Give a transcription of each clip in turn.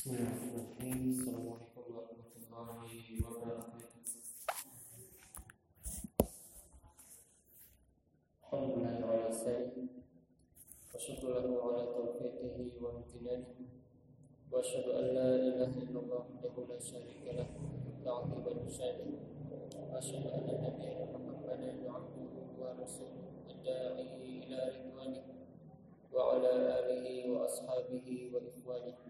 Bismillahirrahmanirrahim. Assalamualaikum warahmatullahi wabarakatuh. Alhamdulillah ala sani wa syukur lahu ala taufiqihi wa amtinani wa asyhadu an la ilaha illallah wahdahu la syarika lah ta'ziman syani wa asyhadu anna nabiyyana Muhammadan abduhu wa rasuluhu ad-da'i ila ridwanih wa ala alihi wa ashabihi wa ikhwanih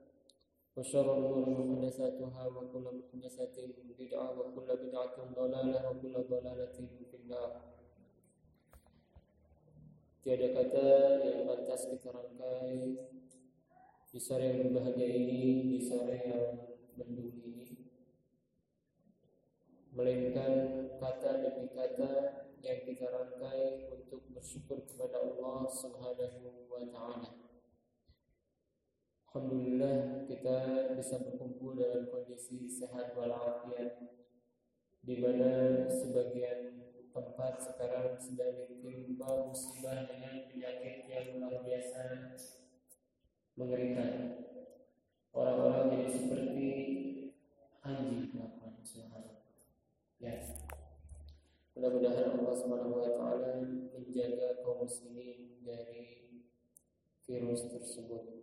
وشر الأمور محدثاتها وكل محدثة بدعة وكل بدعة ضلالة وكل ضلالة في النار Tiada kata yang pantas kita rangkai di sore yang berbahagia ini, di sore yang mendung ini, melainkan kata demi kata yang kita rangkai untuk bersyukur kepada Allah Subhanahu wa Ta'ala. Alhamdulillah kita bisa berkumpul dalam kondisi sehat walafiat di mana sebagian tempat sekarang sedang ditimpa musibah dengan penyakit yang luar biasa mengerikan. Orang-orang jadi seperti anjing makan Ya. Mudah-mudahan Allah Subhanahu wa taala menjaga kaum muslimin dari virus tersebut.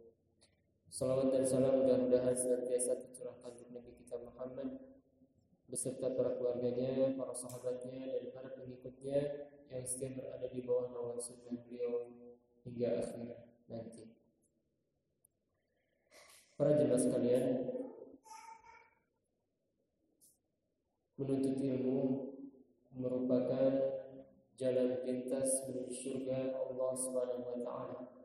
Salawat dan salam mudah-mudahan senantiasa tercurahkan untuk Nabi kita Muhammad beserta para keluarganya, para sahabatnya, dan para pengikutnya yang setia berada di bawah naungan sunnah beliau hingga akhir nanti. Para jemaah sekalian, menuntut ilmu merupakan jalan pintas menuju surga Allah Subhanahu wa taala.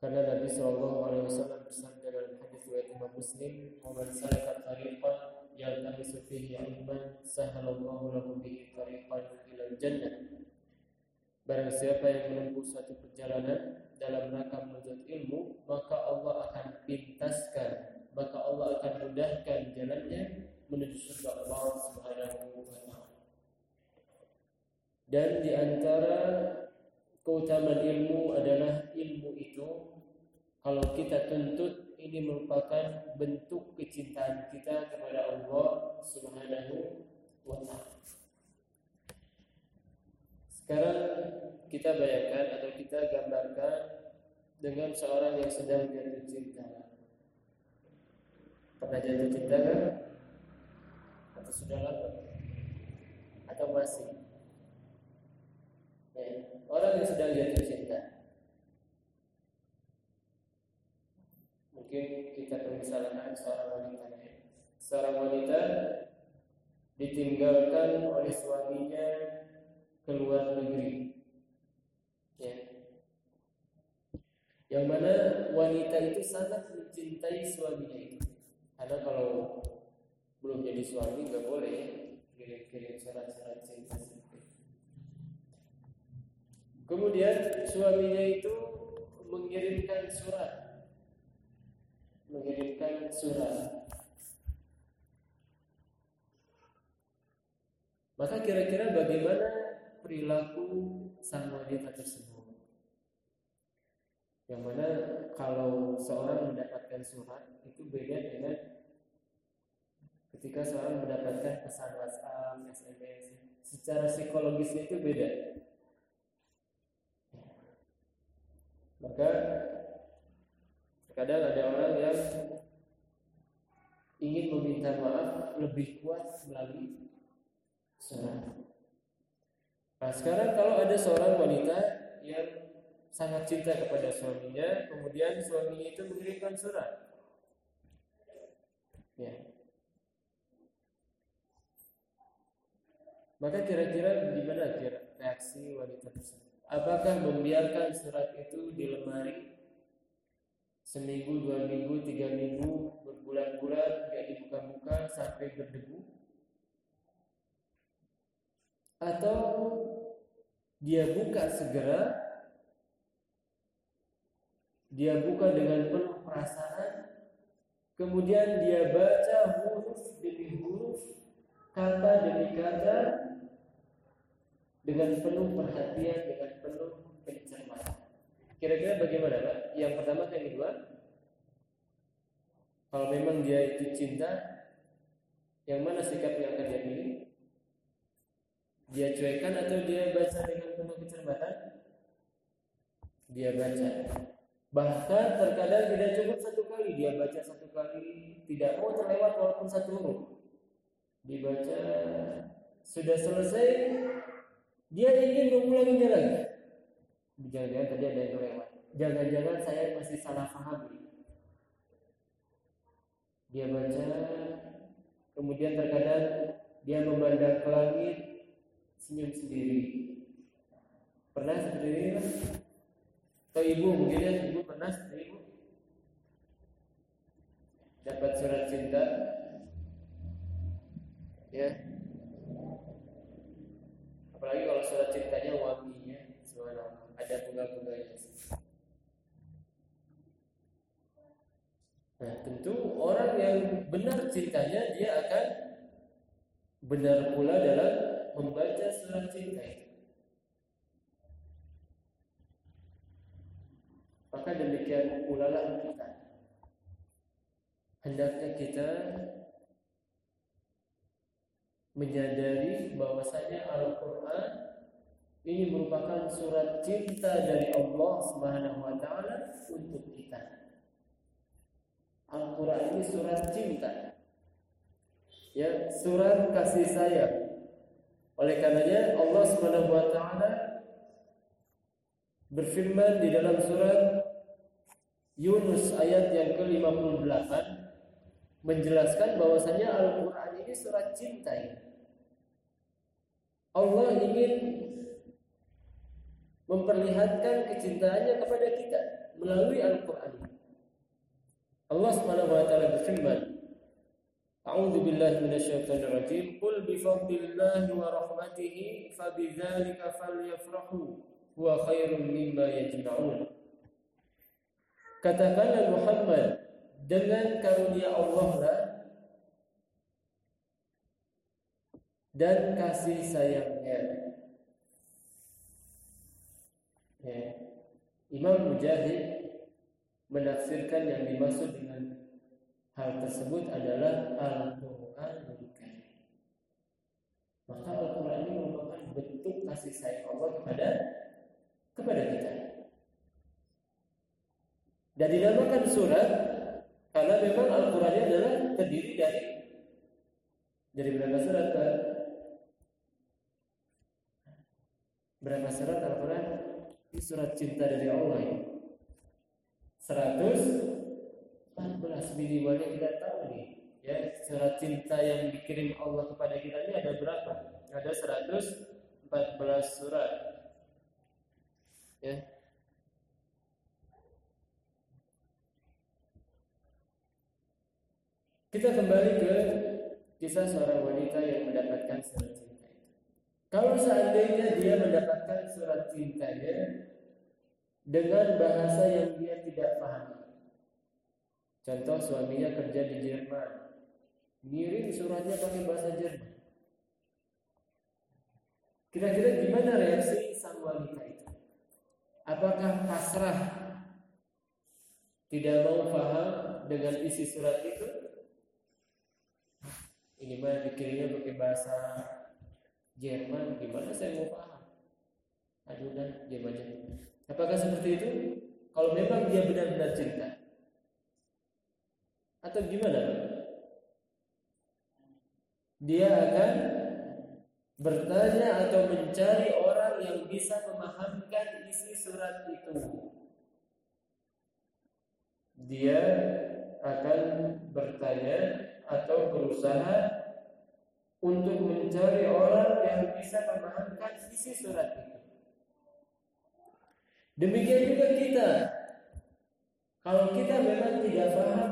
Karena Nabi Shallallahu Alaihi Wasallam bersabda dalam hadis riwayat Imam Muslim, "Man salaka tariqan yaltamisu fihi ilman, sahalallahu lahu bihi tariqan ila jannah." Barang siapa yang menempuh suatu perjalanan dalam rangka menuntut ilmu, maka Allah akan pintaskan, maka Allah akan mudahkan jalannya menuju surga Allah Subhanahu wa taala. Dan di antara keutamaan ilmu adalah ilmu itu kalau kita tuntut ini merupakan bentuk kecintaan kita kepada Allah Subhanahu wa taala. Sekarang kita bayangkan atau kita gambarkan dengan seorang yang sedang jatuh cinta. Pernah jatuh cinta kan? Atau sudah lama? Atau masih? Ya, orang yang sedang jatuh cinta. Mungkin kita permisalkan seorang wanita ya. Seorang wanita ditinggalkan oleh suaminya ke luar negeri. Ya. Yang mana wanita itu sangat mencintai suaminya itu. Karena kalau belum jadi suami nggak boleh kirim-kirim surat-surat cinta. Kemudian suaminya itu mengirimkan surat, mengirimkan surat. Maka kira-kira bagaimana perilaku sang wanita tersebut? Yang mana kalau seorang mendapatkan surat itu beda dengan ketika seorang mendapatkan pesan WhatsApp, SMS. Secara psikologisnya itu beda. Maka terkadang ada orang yang ingin meminta maaf lebih kuat melalui surat. Nah sekarang kalau ada seorang wanita yang sangat cinta kepada suaminya, kemudian suaminya itu mengirimkan surat. Ya. Maka kira-kira gimana kira reaksi wanita tersebut? Apakah membiarkan surat itu di lemari seminggu, dua minggu, tiga minggu, berbulan-bulan tidak dibuka-buka sampai berdebu? Atau dia buka segera, dia buka dengan penuh perasaan, kemudian dia baca huruf demi huruf, kata demi kata, dengan penuh perhatian, dengan penuh. Kira-kira bagaimana Pak? Yang pertama yang kedua? Kalau memang dia itu cinta, yang mana sikap yang akan dia pilih? Dia cuekan atau dia baca dengan penuh kecermatan? Dia baca. Bahkan terkadang tidak cukup satu kali, dia baca satu kali, tidak mau terlewat walaupun satu huruf. Dibaca sudah selesai, dia ingin mengulanginya lagi. Jangan-jangan tadi ada yang lewat. Jangan-jangan saya masih salah paham. Dia baca, kemudian terkadang dia memandang ke langit, senyum sendiri. Pernah seperti ini kan? Atau ibu mungkin ya, ibu pernah seperti ibu? Dapat surat cinta, ya. Apalagi kalau surat cintanya subhanallah, ada bunga-bunganya. Nah, tentu orang yang benar cintanya dia akan benar pula dalam membaca surat cinta. Maka demikian pula lah kita. Hendaknya kita menyadari bahwasanya Al-Quran ini merupakan surat cinta dari Allah Subhanahu wa taala untuk kita. Al-Quran ini surat cinta. Ya, surat kasih sayang oleh karenanya Allah Subhanahu wa taala berfirman di dalam surat Yunus ayat yang ke-58 menjelaskan bahwasanya Al-Qur'an ini surat cinta. Allah ingin memperlihatkan kecintaannya kepada kita melalui Al-Qur'an. Allah Subhanahu wa taala berfirman, A'udzu billahi minasyaitonir rajim. Qul bi fadlillahi wa rahmatihi fabidzalika falyafrahu huwa khairum mimma yajma'un. Katakanlah Muhammad, dengan karunia Allah lah dan kasih sayangnya Ya. Imam Mujahid menafsirkan yang dimaksud dengan Hal tersebut adalah Al-Quranul Karim. Maka Al-Quran ini merupakan bentuk kasih sayang Allah kepada kepada kita. Dan dinamakan surat karena memang Al-Quran adalah terdiri dari dari berapa surat? Berapa surat Al-Quran? Surat cinta dari Allah ya. 100 14 minimalnya kita tahu nih ya surat cinta yang dikirim Allah kepada kita ini ada berapa? Ada 114 surat. Ya. Kita kembali ke kisah seorang wanita yang mendapatkan surat. Kalau seandainya dia mendapatkan surat cintanya dengan bahasa yang dia tidak pahami, Contoh suaminya kerja di Jerman, ngirim suratnya pakai bahasa Jerman. Kira-kira gimana reaksi sang wanita itu? Apakah pasrah tidak mau paham dengan isi surat itu? Ini mah dikirimnya pakai bahasa Jerman, gimana saya mau paham? Aduh dah, diam aja. Apakah seperti itu? Kalau memang dia benar-benar cinta, atau gimana? Dia akan bertanya atau mencari orang yang bisa memahamkan isi surat itu. Dia akan bertanya atau berusaha untuk mencari orang yang bisa memahamkan isi surat itu. Demikian juga kita. Kalau kita memang tidak paham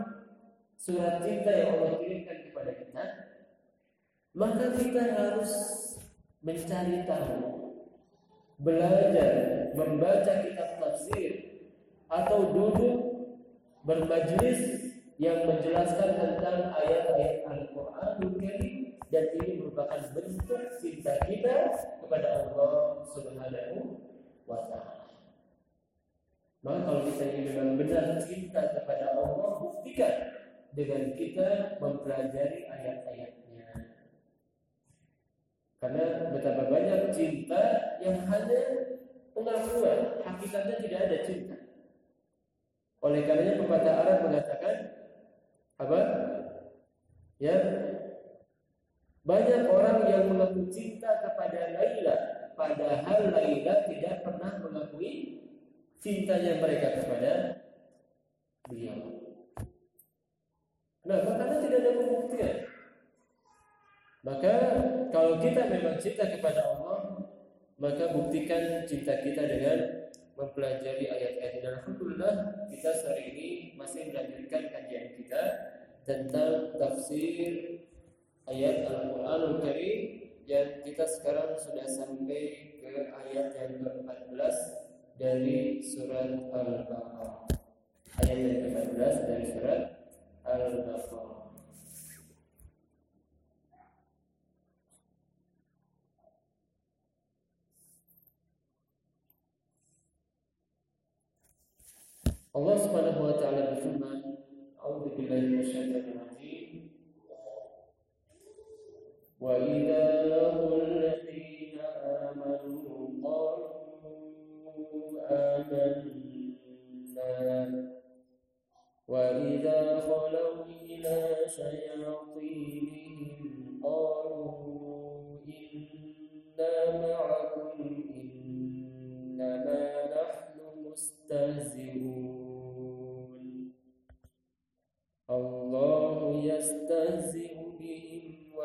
surat cinta yang Allah kirimkan kepada kita, maka kita harus mencari tahu, belajar, membaca kitab tafsir, atau duduk bermajlis yang menjelaskan tentang ayat-ayat Al-Quran dan ini merupakan bentuk cinta kita kepada Allah Subhanahu wa taala. Maka kalau kita ingin memang benar cinta kepada Allah, buktikan dengan kita mempelajari ayat-ayatnya. Karena betapa banyak cinta yang hanya pengakuan, hakikatnya tidak ada cinta. Oleh karenanya pepatah Arab mengatakan apa? Ya. Banyak orang yang mengaku cinta kepada Laila padahal Laila tidak pernah mengakui cintanya mereka kepada beliau. Nah, karena tidak ada pembuktian. Maka kalau kita memang cinta kepada Allah, maka buktikan cinta kita dengan mempelajari ayat-ayat dan alhamdulillah kita sore ini masih melanjutkan kajian kita tentang tafsir ayat Al-Qur'anul Karim yang kita sekarang sudah sampai ke ayat yang ke-14 dari surat Al-Baqarah. Ayat yang ke-14 dari surat Al-Baqarah. Allah Subhanahu wa taala berfirman, "A'udzu billahi minasyaitonir rajim." وإذا لقوا الذين آمنوا قالوا آمنا وإذا خلوا إلى شياطينهم قالوا إنا معكم نحن مستهزئون الله يستهزئ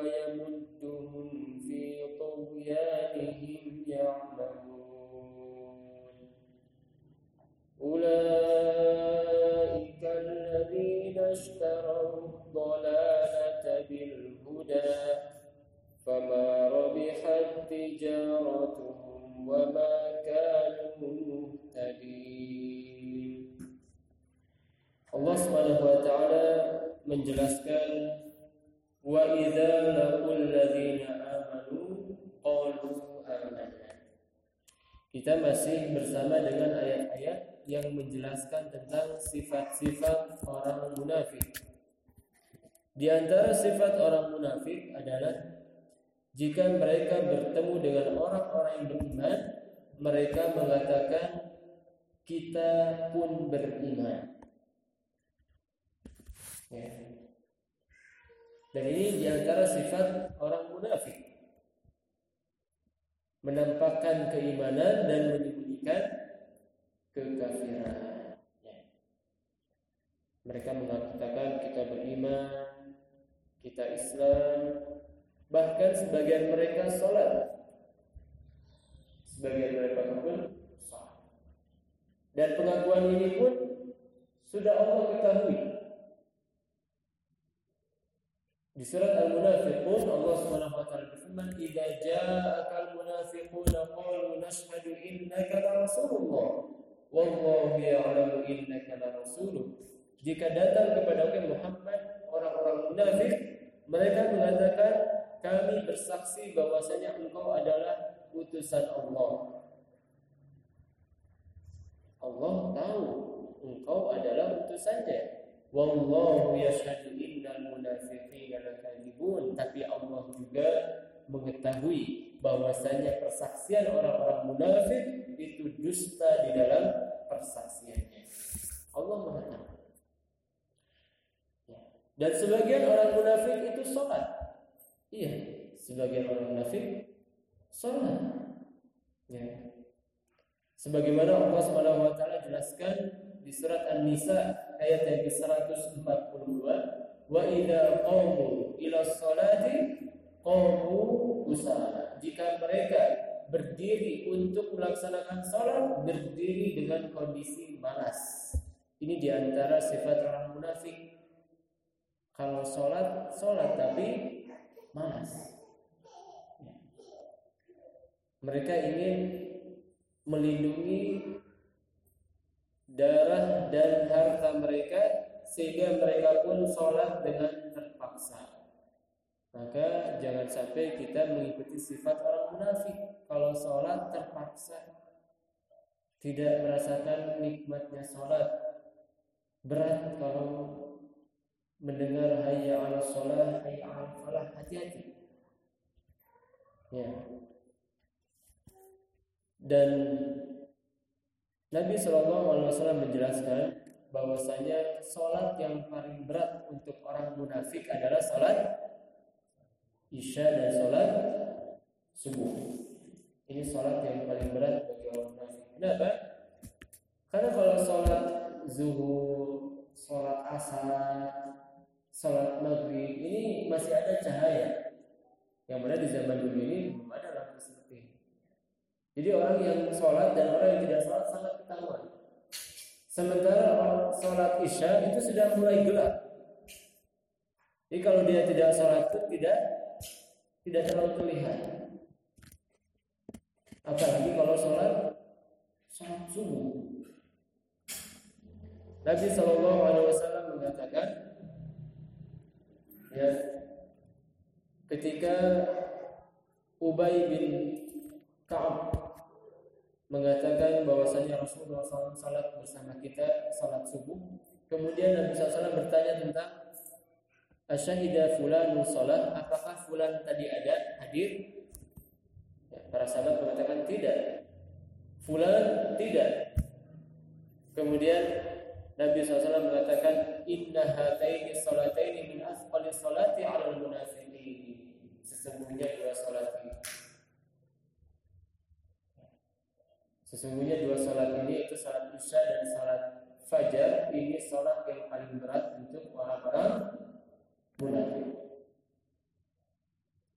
ويمدهم في طغيانهم يعمهون. أولئك الذين اشتروا الضلالة بالهدى فما ربحت تجارتهم وما كانوا مهتدين. Allah Subhanahu wa taala menjelaskan Kita masih bersama dengan ayat-ayat yang menjelaskan tentang sifat-sifat orang munafik. Di antara sifat orang munafik adalah jika mereka bertemu dengan orang-orang yang beriman, mereka mengatakan kita pun beriman. Ya. Dan ini di antara sifat orang munafik. Menampakkan keimanan dan menyembunyikan kekafiran. Ya. Mereka mengatakan kita beriman, kita Islam, bahkan sebagian mereka sholat. Sebagian mereka pun sholat. Dan pengakuan ini pun sudah Allah ketahui di surat Al-Munafiqun Allah Subhanahu wa taala berfirman, "Idza ja'aka al-munafiquna qalu nashhadu innaka la rasulullah wallahu ya'lamu innaka la rasuluh." Jika datang kepada Muhammad orang-orang munafik, mereka mengatakan, "Kami bersaksi bahwasanya engkau adalah utusan Allah." Allah tahu engkau adalah utusannya. Wallahu yashhadu innal munafiqina lakadzibun. Tapi Allah juga mengetahui bahwasanya persaksian orang-orang munafik itu dusta di dalam persaksiannya. Allah mengatakan. Ya. Dan sebagian orang munafik itu sholat. Iya, sebagian orang munafik sholat. Ya. Sebagaimana Allah Subhanahu wa taala jelaskan di surat An-Nisa ayat yang ke-142, "Wa idza qamu ila sholati qamu usala." Jika mereka berdiri untuk melaksanakan sholat, berdiri dengan kondisi malas. Ini di antara sifat orang munafik. Kalau sholat, sholat tapi malas. Mereka ingin melindungi darah dan harta mereka sehingga mereka pun sholat dengan terpaksa. Maka jangan sampai kita mengikuti sifat orang munafik. Kalau sholat terpaksa, tidak merasakan nikmatnya sholat. Berat kalau mendengar hayya ala sholat, hayya ala falah, hati-hati. Ya, dan Nabi Shallallahu Alaihi Wasallam menjelaskan bahwasanya sholat yang paling berat untuk orang munafik adalah sholat isya dan sholat subuh. Ini sholat yang paling berat bagi orang munafik. Kenapa? Karena kalau sholat zuhur, sholat asar, sholat maghrib ini masih ada cahaya. Yang mana di zaman dulu ini belum ada jadi orang yang sholat dan orang yang tidak sholat sangat ketahuan. Sementara orang sholat isya itu sudah mulai gelap. Jadi kalau dia tidak sholat itu tidak tidak terlalu terlihat. Apalagi kalau sholat sholat subuh. Nabi Shallallahu Alaihi Wasallam mengatakan, ya, ketika Ubay bin Kaab mengatakan bahwasanya Rasulullah SAW salat bersama kita salat subuh. Kemudian Nabi SAW bertanya tentang Asyhida fulan salat, apakah fulan tadi ada hadir? Ya, para sahabat mengatakan tidak. Fulan tidak. Kemudian Nabi SAW mengatakan Inna hataini salataini min asqali salati ala munafiqin. Sesungguhnya dua salat ini Sesungguhnya dua salat ini itu salat isya dan salat fajar ini salat yang paling berat untuk orang-orang munafik.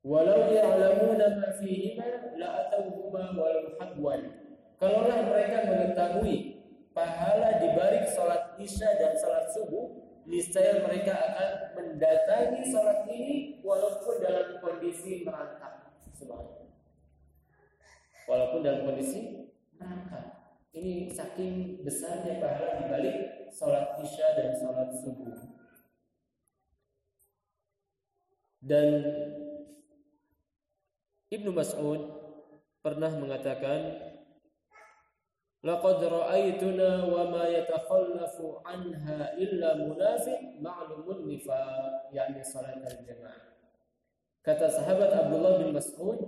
Walau ya'lamuna ma fihima la atawhuma walau hadwan. Kalaulah mereka mengetahui pahala di balik salat isya dan salat subuh, niscaya mereka akan mendatangi salat ini walaupun dalam kondisi merangkak. Subhanallah. Walaupun dalam kondisi neraka. Ini saking besarnya pahala di balik sholat isya dan sholat subuh. Dan Ibnu Mas'ud pernah mengatakan Laqad ra'aytuna wa ma yatakhallafu anha illa munafiq ma'lumun nifaq yakni salat al-jamaah. Kata sahabat Abdullah bin Mas'ud,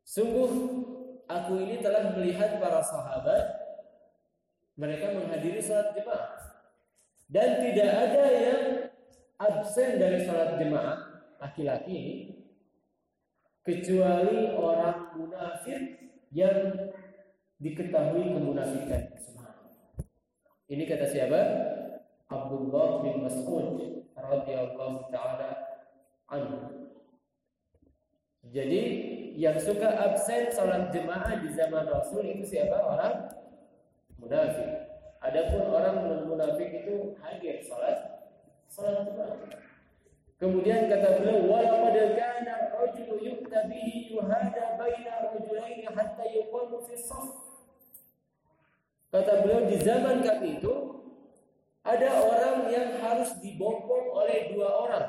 sungguh aku ini telah melihat para sahabat mereka menghadiri salat jemaah dan tidak ada yang absen dari salat jemaah laki-laki kecuali orang munafik yang diketahui kemunafikan. Ini kata siapa? Abdullah bin Mas'ud radhiyallahu taala anhu. Jadi yang suka absen sholat jemaah di zaman Rasul itu siapa orang munafik. Adapun orang munafik itu hadir sholat sholat jemaah. Kemudian kata beliau, walaqad kana rajulu yu'ta yuhada baina rajulaini hatta yuqamu fi. Kata beliau di zaman kami itu ada orang yang harus dibopong oleh dua orang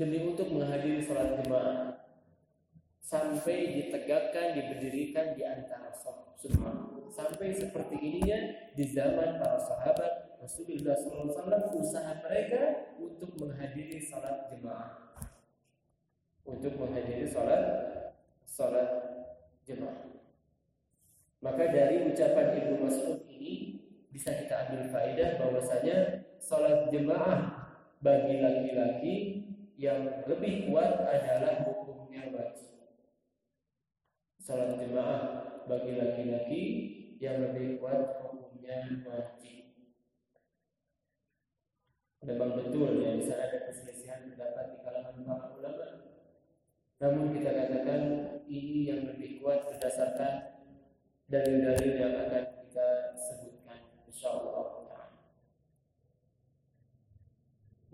demi untuk menghadiri sholat jemaah sampai ditegakkan, diberdirikan di antara semua. Sampai seperti ininya di zaman para sahabat Rasulullah SAW usaha mereka untuk menghadiri salat jemaah, untuk menghadiri salat salat jemaah. Maka dari ucapan Ibnu Mas'ud ini bisa kita ambil faedah bahwasanya salat jemaah bagi laki-laki yang lebih kuat adalah hukumnya wajib salat jemaah bagi laki-laki yang lebih kuat hukumnya wajib. Memang betul ya di sana ada perselisihan pendapat di kalangan para ulama. Namun kita katakan ini yang lebih kuat berdasarkan dalil-dalil yang akan kita sebutkan insyaallah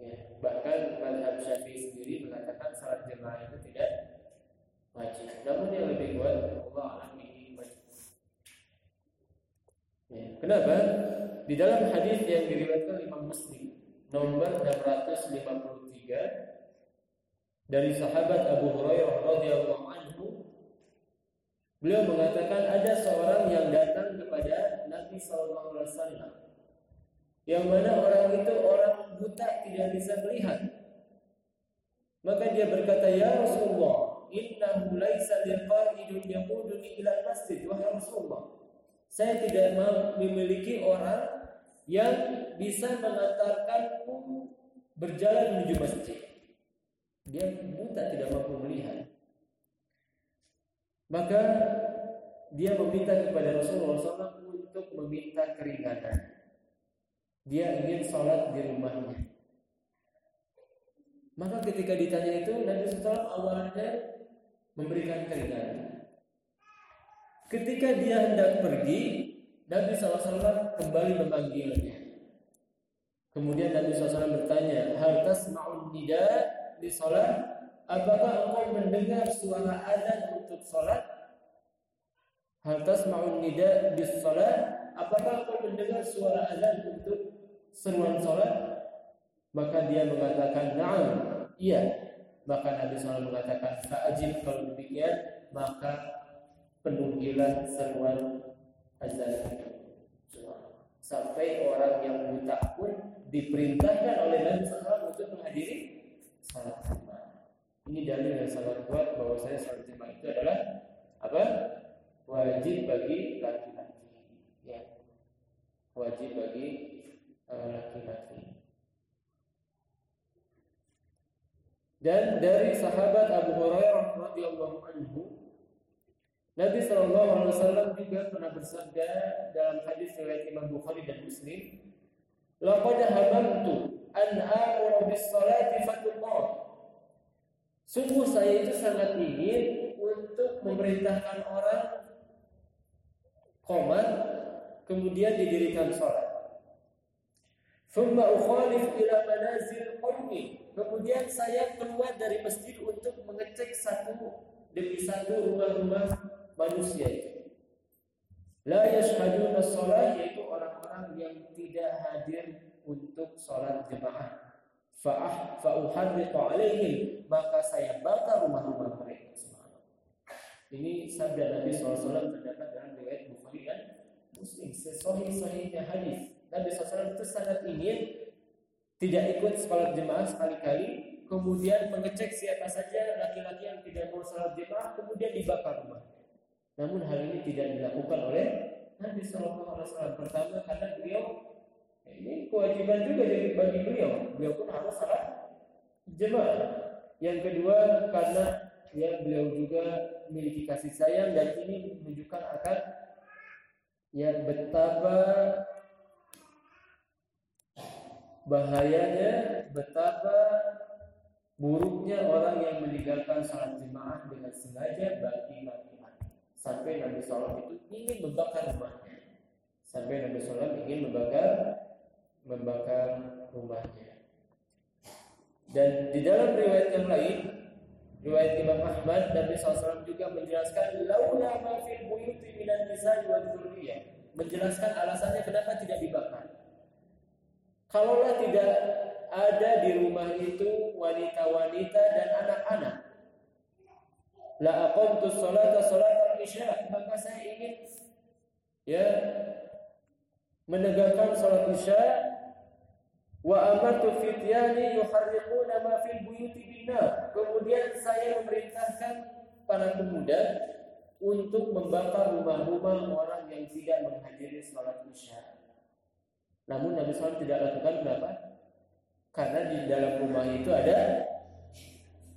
Ya, bahkan madhab syafi'i sendiri mengatakan salat jemaah itu wajib. Namun yang lebih kuat Allah ini wajib. Ya, kenapa? Di dalam hadis yang diriwayatkan Imam Muslim nomor 653 dari sahabat Abu Hurairah radhiyallahu anhu beliau mengatakan ada seorang yang datang kepada Nabi sallallahu alaihi wasallam yang mana orang itu orang buta tidak bisa melihat. Maka dia berkata, "Ya Rasulullah, innahu laisa liqa'idun yaquduni ila masjid." Wahai Rasulullah, saya tidak memiliki orang yang bisa mengantarkanku berjalan menuju masjid. Dia buta tidak mampu melihat. Maka dia meminta kepada Rasulullah SAW untuk meminta keringanan. Dia ingin sholat di rumahnya. Maka ketika ditanya itu Nabi SAW awalnya memberikan keringanan. Ketika dia hendak pergi, Nabi SAW kembali memanggilnya. Kemudian Nabi SAW bertanya, Hal tasma'un nida di sholat? Apakah engkau mendengar suara adzan untuk sholat? Hal tasma'un nida di sholat? Apakah engkau mendengar suara adzan untuk seruan sholat? Maka dia mengatakan, Naam, iya. Maka Nabi SAW mengatakan, Fa'ajib kalau demikian, maka penuhilah seruan azan Sampai orang yang buta pun diperintahkan oleh Nabi SAW untuk menghadiri salat jemaah. Ini dalil yang sangat kuat bahwa saya salat jemaah itu adalah apa? Wajib bagi laki-laki. Ya. Wajib bagi laki-laki. Dan dari sahabat Abu Hurairah radhiyallahu anhu Nabi wasallam juga pernah bersabda dalam hadis riwayat Imam Bukhari dan Muslim, "Laqad hamamtu an amura bis salati fatullah." Sungguh saya itu sangat ingin untuk memerintahkan orang komat kemudian didirikan sholat. Thumma ukhalif ila manazil qawmi. Kemudian saya keluar dari masjid untuk mengecek satu demi satu rumah-rumah manusia itu. La yashhaduna shalah yaitu orang-orang yang tidak hadir untuk sholat jemaah. Fa'ah fa'uharriqu alaihim maka saya bakar rumah-rumah mereka. Ini sabda Nabi SAW terdapat dalam riwayat Bukhari dan Muslim. Sesahih-sahihnya hadis Nabi SAW itu sangat ingin tidak ikut sholat jemaah sekali-kali, kemudian mengecek siapa saja laki-laki yang tidak mau sholat jemaah, kemudian dibakar rumah. Namun hal ini tidak dilakukan oleh Nabi SAW. Pertama karena beliau ini kewajiban juga bagi beliau. Beliau pun harus sholat jemaah. Yang kedua karena ya beliau juga memiliki kasih sayang dan ini menunjukkan akan ya betapa bahayanya betapa buruknya orang yang meninggalkan salat jemaah dengan sengaja bagi laki-laki. Sampai Nabi Sallam itu ingin membakar rumahnya. Sampai Nabi Sallam ingin membakar membakar rumahnya. Dan di dalam riwayat yang lain, riwayat Imam Ahmad, Nabi SAW juga menjelaskan laula ma fil buyuti minan nisa wal Menjelaskan alasannya kenapa tidak dibakar. Kalaulah tidak ada di rumah itu wanita-wanita dan anak-anak. La aqamtu salata salat isya maka saya ingin ya menegakkan salat isya wa amartu fityani yuharriquna ma fil buyuti binnar. Kemudian saya memerintahkan para pemuda untuk membakar rumah-rumah orang yang tidak menghadiri salat isya. Namun Nabi SAW tidak lakukan kenapa? Karena di dalam rumah itu ada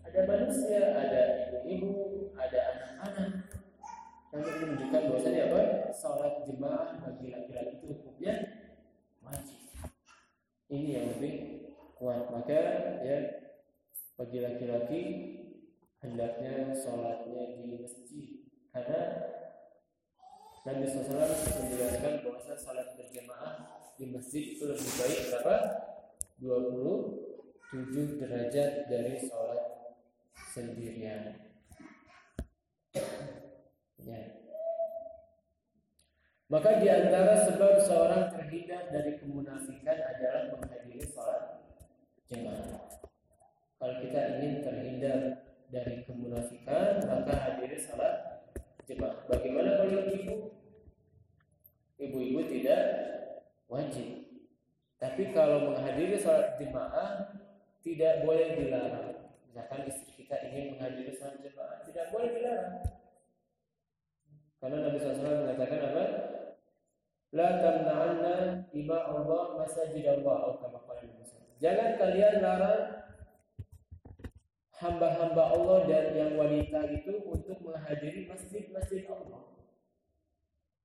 ada manusia, ada ibu-ibu, ada anak-anak. nabi ini menunjukkan bahwasanya apa? Salat jemaah bagi laki-laki itu hukumnya wajib. Ini yang lebih kuat. Maka ya bagi laki-laki hendaknya sholatnya di masjid karena Nabi SAW menjelaskan bahwa sholat berjamaah di masjid itu lebih baik berapa? 27 derajat dari sholat sendirian. Ya. Maka di antara sebab seorang terhindar dari kemunafikan adalah menghadiri sholat jemaah. Kalau kita ingin terhindar dari kemunafikan, maka hadiri sholat jemaah. Bagaimana kalau ibu? Ibu-ibu tidak wajib. Tapi kalau menghadiri sholat jemaah tidak boleh dilarang. Misalkan istri kita ingin menghadiri sholat jemaah, tidak boleh dilarang. Karena Nabi SAW mengatakan apa? La tamna'anna ima Allah masajid Allah Jangan kalian larang hamba-hamba Allah dan yang wanita itu untuk menghadiri masjid-masjid Allah.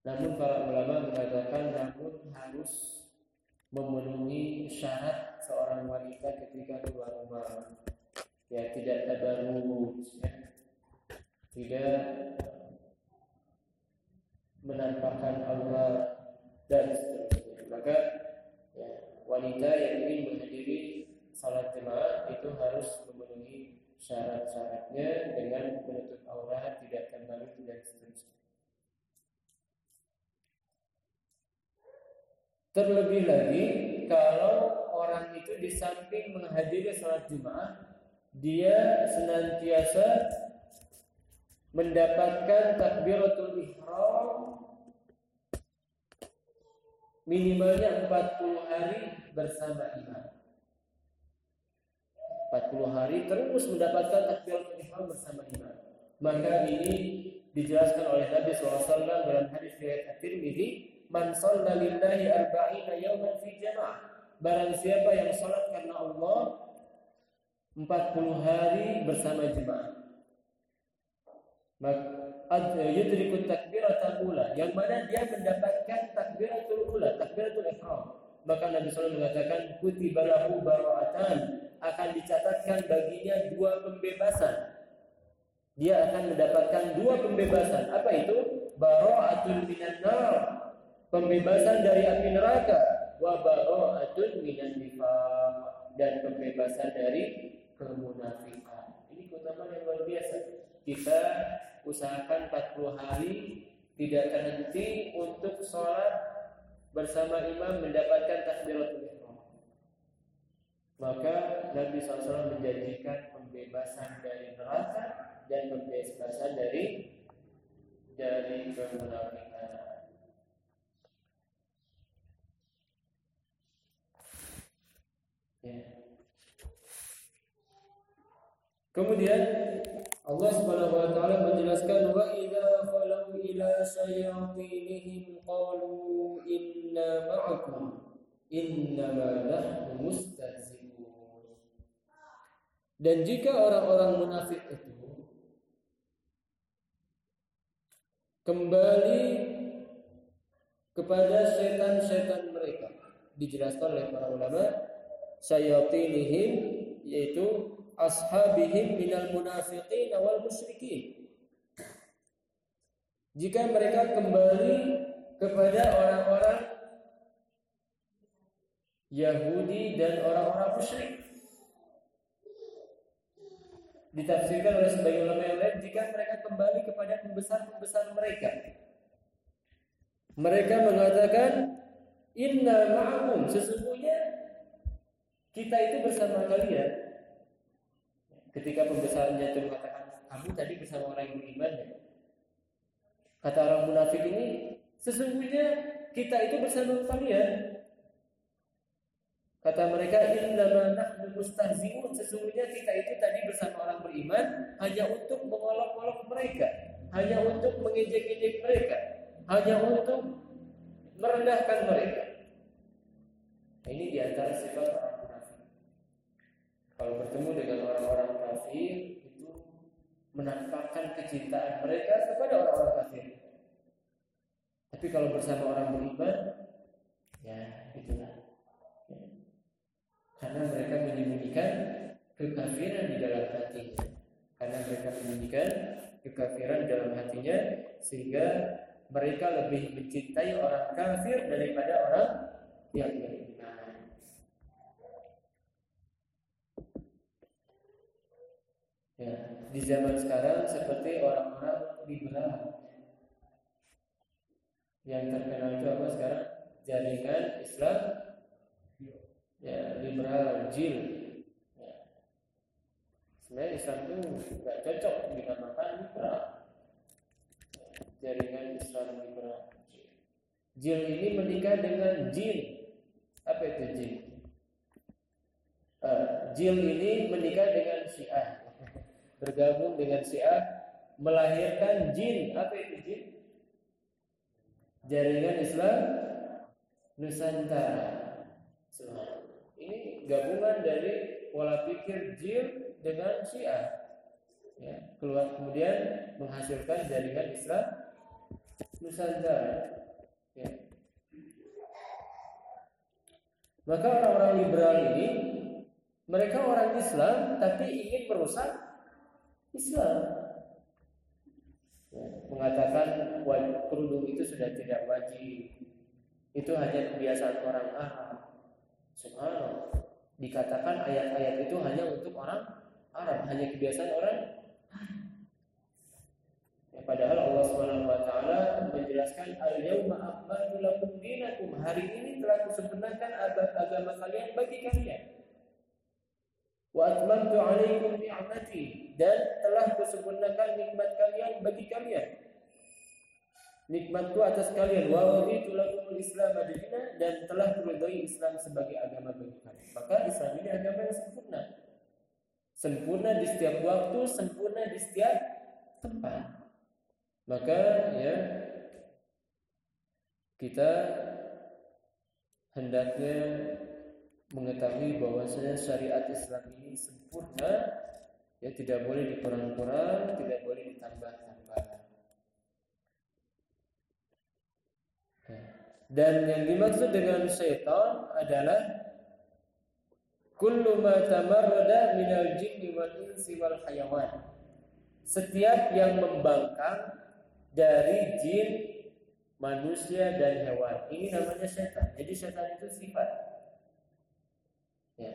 Namun para ulama mengatakan namun harus memenuhi syarat seorang wanita ketika keluar rumah. Ya tidak tabarut, ya. tidak menampakkan Allah dan seterusnya. Maka ya, wanita yang ingin menghadiri salat jemaah itu harus memenuhi syarat-syaratnya dengan menutup aurat, tidak terbalut dan seterusnya. Terlebih lagi kalau orang itu di samping menghadiri salat jemaah, dia senantiasa mendapatkan takbiratul ihram minimalnya 40 hari bersama imam. 40 hari terus mendapatkan takbiratul ihram bersama imam. Maka ini dijelaskan oleh Nabi SAW dalam hadis riwayat At-Tirmidzi, "Man shalla lillahi arba'ina yawman fi jama'ah." Barang siapa yang salat karena Allah 40 hari bersama jemaah. Yudriku takbiratul ula yang mana dia mendapatkan takbiratul ula takbiratul ihram. Maka Nabi SAW mengatakan kutiba lahu bara'atan. Akan dicatatkan baginya dua pembebasan. Dia akan mendapatkan dua pembebasan. Apa itu? Bara'atul minan pembebasan dari api neraka wa bara'atul minan nifaq dan pembebasan dari kemunafikan ini keutamaan yang luar biasa kita usahakan 40 hari tidak terhenti untuk sholat bersama imam mendapatkan takbiratul ihram. Maka Nabi SAW menjanjikan pembebasan dari neraka dan pembebasan dari dari kemunafikan. Ya. Kemudian Allah Subhanahu wa taala menjelaskan wa idza khalu ila syayatinihim qalu inna ma'akum innama nahnu mustahzi'un. Dan jika orang-orang munafik itu kembali kepada setan-setan mereka dijelaskan oleh para ulama syayatinihim yaitu ashabihim minal munafiqin wal musyrikin. Jika mereka kembali kepada orang-orang Yahudi dan orang-orang musyrik. Ditafsirkan oleh sebagian ulama yang lain jika mereka kembali kepada pembesar-pembesar mereka. Mereka mengatakan inna ma'akum sesungguhnya kita itu bersama kalian Ketika pembesarnya itu mengatakan kamu tadi bersama orang yang beriman ya. Kata orang munafik ini sesungguhnya kita itu bersama kalian. Kata mereka innama nahnu mustahzi'un sesungguhnya kita itu tadi bersama orang beriman hanya untuk mengolok-olok mereka, hanya untuk mengejek-ejek mereka, hanya untuk merendahkan mereka. Nah, ini di antara sifat orang. Kalau bertemu dengan orang-orang kafir itu menampakkan kecintaan mereka kepada orang-orang kafir. Tapi kalau bersama orang beriman, ya itulah. Ya. Karena mereka menyembunyikan kekafiran di dalam hatinya. Karena mereka menyembunyikan kekafiran dalam hatinya sehingga mereka lebih mencintai orang kafir daripada orang yang beriman. Ya, di zaman sekarang seperti orang-orang liberal yang terkenal itu apa sekarang? Jaringan Islam. Ya liberal jil. Ya. sebenarnya Islam itu nggak cocok dinamakan liberal jaringan Islam liberal jil ini menikah dengan jin. Apa itu jin? Uh, jil ini menikah dengan syiah bergabung dengan Syiah melahirkan jin. Apa itu jin? Jaringan Islam Nusantara. Ini gabungan dari pola pikir jin dengan Syiah. Ya, keluar kemudian menghasilkan jaringan Islam Nusantara. Ya. Maka orang-orang liberal ini mereka orang Islam tapi ingin merusak Islam. Ya, mengatakan kerudung itu sudah tidak wajib. Itu hanya kebiasaan orang Arab. Subhanallah. Dikatakan ayat-ayat itu hanya untuk orang Arab hanya kebiasaan orang ya, padahal Allah Subhanahu wa taala menjelaskan al-yauma akmaltu lakum dinakum. Hari ini telah kusempurnakan agama kalian bagi kalian Wa atmamtu alaikum ni'mati dan telah kusempurnakan nikmat kalian bagi kalian. Nikmatku atas kalian wa raditu lakum al-islam adina dan telah kuridai Islam sebagai agama bagi kalian. Maka Islam ini agama yang sempurna. Sempurna di setiap waktu, sempurna di setiap tempat. Maka ya kita hendaknya mengetahui bahwasanya syariat Islam ini sempurna ya tidak boleh dikurang-kurang tidak boleh ditambah-tambah. Ya. dan yang dimaksud dengan syaitan adalah kullu ma tamarrada minal jinni wal insi wal hayawan. Setiap yang membangkang dari jin manusia dan hewan. Ini namanya setan jadi setan itu sifat Ya.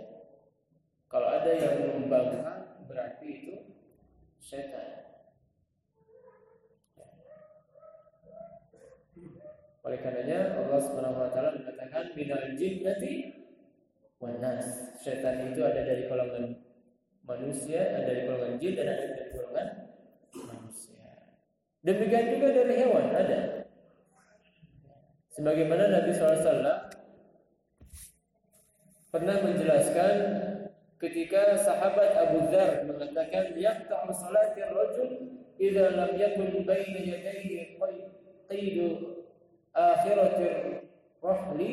Kalau ada yang membangkang berarti itu setan. Ya. Oleh karenanya Allah Subhanahu wa taala mengatakan minal jinnati wan nas. Setan itu ada dari golongan manusia, ada dari golongan jin dan ada dari golongan manusia. Demikian juga dari hewan ada. Sebagaimana Nabi SAW pernah menjelaskan ketika sahabat Abu Dzar mengatakan yaqta'u salati ar-rajul idza lam yakun baina yadayhi qaidu akhiratir rahli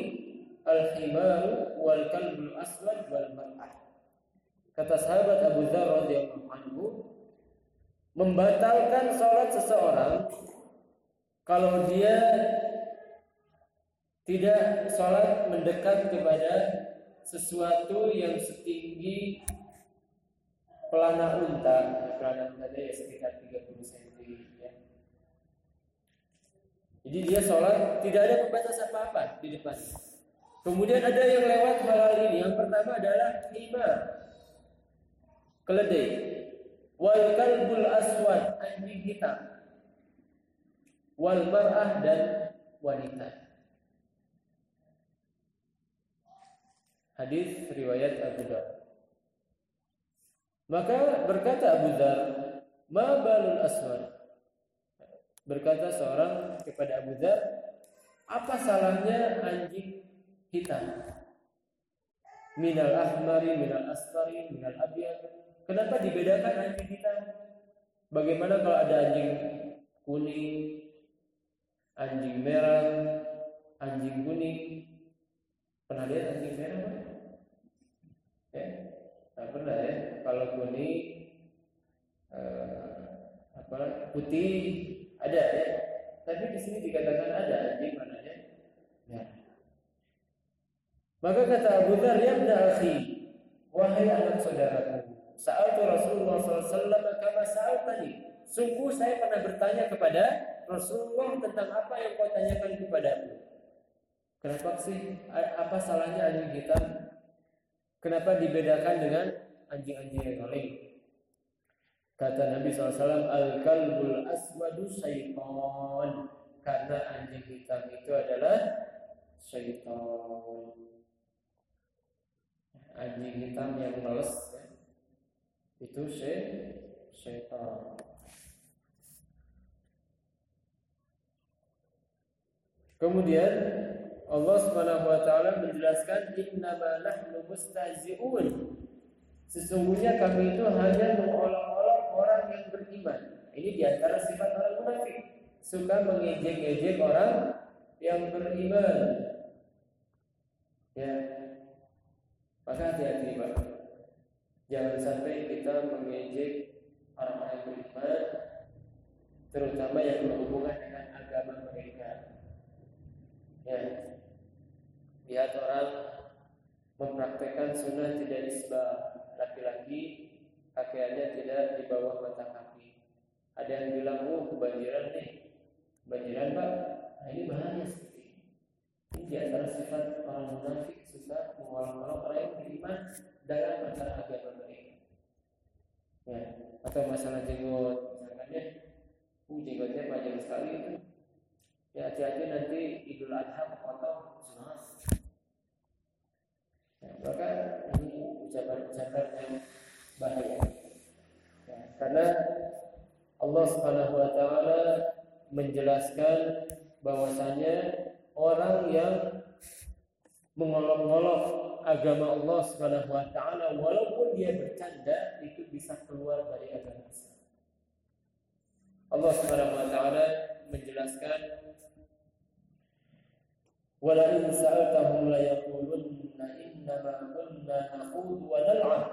al-himar wal kalbul aswad wal mar'ah kata sahabat Abu Dzar radhiyallahu anhu membatalkan salat seseorang kalau dia tidak salat mendekat kepada sesuatu yang setinggi pelana unta, pelana unta ya sekitar 30 cm ya. Jadi dia sholat tidak ada pembatas apa-apa di depan. Kemudian ada yang lewat halal ini. Yang pertama adalah lima keledai. Wal kalbul aswad anjing hitam. Wal mar'ah dan wanita. Hadis riwayat Abu Dar. Maka berkata Abu Dar, "Ma balul aswad?" Berkata seorang kepada Abu Dar, "Apa salahnya anjing hitam?" Minal ahmari, minal asfari, minal abyad. Kenapa dibedakan anjing hitam? Bagaimana kalau ada anjing kuning, anjing merah, anjing kuning? Pernah lihat anjing merah? ya nah, pernah ya kalau kuning eh, apa putih ada ya Tapi di sini dikatakan ada anjing mananya ya. Maka kata Abu Dhar, ya akhi, wahai anak saudaraku, saat Rasulullah SAW kama saat tadi. Sungguh saya pernah bertanya kepada Rasulullah tentang apa yang kau tanyakan kepadaku. Kenapa sih? Apa salahnya anjing hitam? Kenapa dibedakan dengan anjing-anjing yang lain? Kata Nabi SAW, Al-kalbul aswadu syaitan. Karena anjing hitam itu adalah syaitan. Anjing hitam yang males ya. itu syaitan. Kemudian Allah Subhanahu wa taala menjelaskan innama nahnu mustahzi'un. Sesungguhnya kami itu hanya mengolok-olok orang yang beriman. Ini di antara sifat orang munafik, suka mengejek-ejek orang yang beriman. Ya. Maka hati-hati Pak. Jangan sampai kita mengejek orang-orang yang beriman terutama yang berhubungan dengan agama mereka. Ya, lihat orang mempraktekkan sunnah tidak isbah laki-laki pakaiannya tidak di bawah mata kaki. Ada yang bilang oh kebanjiran nih. Kebanjiran pak? Nah, ini bahaya seperti ini. Di antara sifat orang munafik suka mengolok-olok orang yang beriman dalam perkara agama mereka. Ya atau masalah jenggot misalkan ya. Uh jenggotnya panjang sekali itu. Ya hati-hati nanti idul adha potong Ya, maka ini ucapan-ucapan yang bahaya. Ya, karena Allah Subhanahu wa taala menjelaskan bahwasanya orang yang mengolok-olok agama Allah Subhanahu wa taala walaupun dia bercanda itu bisa keluar dari agama Islam. Allah Subhanahu wa taala menjelaskan Wala in sa'altahum la yaqulunna innama kunna nal'ab.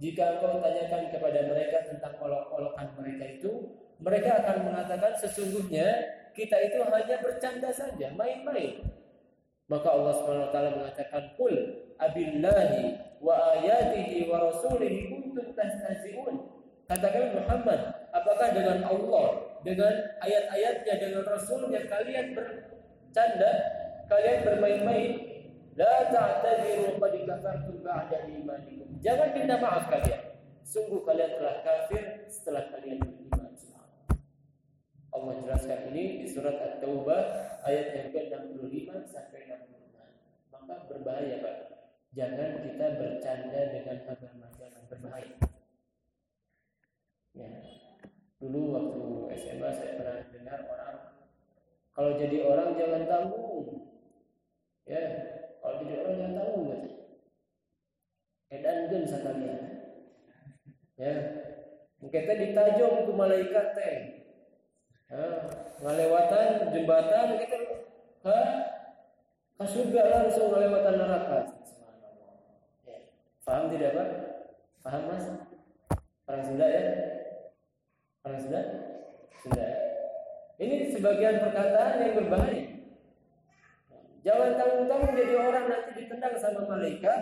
Jika engkau tanyakan kepada mereka tentang olok-olokan mereka itu, mereka akan mengatakan sesungguhnya kita itu hanya bercanda saja, main-main. Maka Allah Subhanahu wa taala mengatakan, "Qul abillahi wa ayatihi wa rasulihi kuntum tastahzi'un." Katakan Muhammad, apakah dengan Allah, dengan ayat-ayatnya, dengan rasulnya kalian bercanda? Kalian bermain-main. La ta'tadiru qad kafartum ba'da imanikum. Jangan minta maaf kalian. Sungguh kalian telah kafir setelah kalian beriman. Allah jelaskan ini di surat At-Taubah ayat yang ke-65 sampai 66 maka berbahaya Pak. Jangan kita bercanda dengan agama-agama berbahaya. Ya. Dulu waktu SMA saya pernah dengar orang kalau jadi orang jangan tanggung Ya, kalau jadi orang yang tahu gitu. Edan gen sekalian. Ya, mungkin teh ditajong ke malaikat teh. Ya, ngalewatan jembatan kita ke ke surga langsung ngalewatan neraka. Ya. Paham tidak Pak? Paham Mas? Orang Sunda ya? Orang Sunda? Sunda. Ini sebagian perkataan yang berbahaya. Jangan tanggung-tanggung jadi orang nanti ditendang sama malaikat,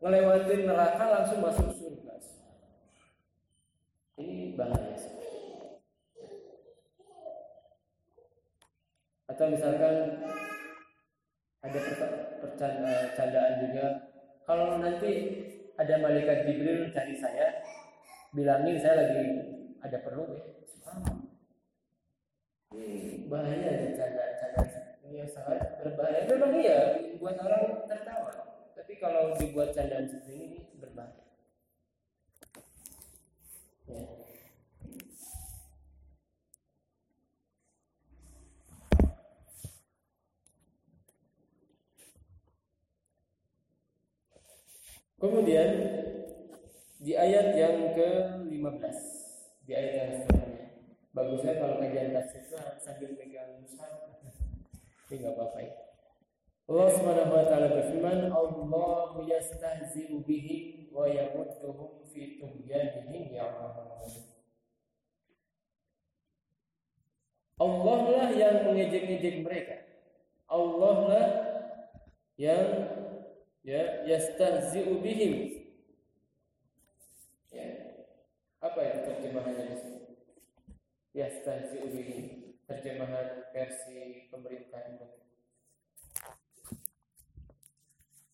ngelewatin neraka langsung masuk surga. Ini bahaya Atau misalkan ada percandaan juga, kalau nanti ada malaikat Jibril cari saya, bilangin saya lagi ada perlu ya. Ini bahaya canda-canda yang sangat berbahaya. Memang iya buat orang tertawa. Tapi kalau dibuat candaan seperti ini berbahaya. Ya. Kemudian di ayat yang ke-15 di ayat yang setelahnya bagusnya kalau kajian tafsir itu sambil pegang mushaf tapi nggak apa-apa ya. Allah Subhanahu wa taala berfirman, "Allah yastahzi'u bihim wa yamudduhum fi tughyanihim ya'mamun." Allah lah yang mengejek-ejek mereka. Allah lah yang ya yastahzi'u bihim. Ya. Apa itu terjemahannya di sini? Yastahzi'u bihim. Terjemahan versi pemerintah Indonesia.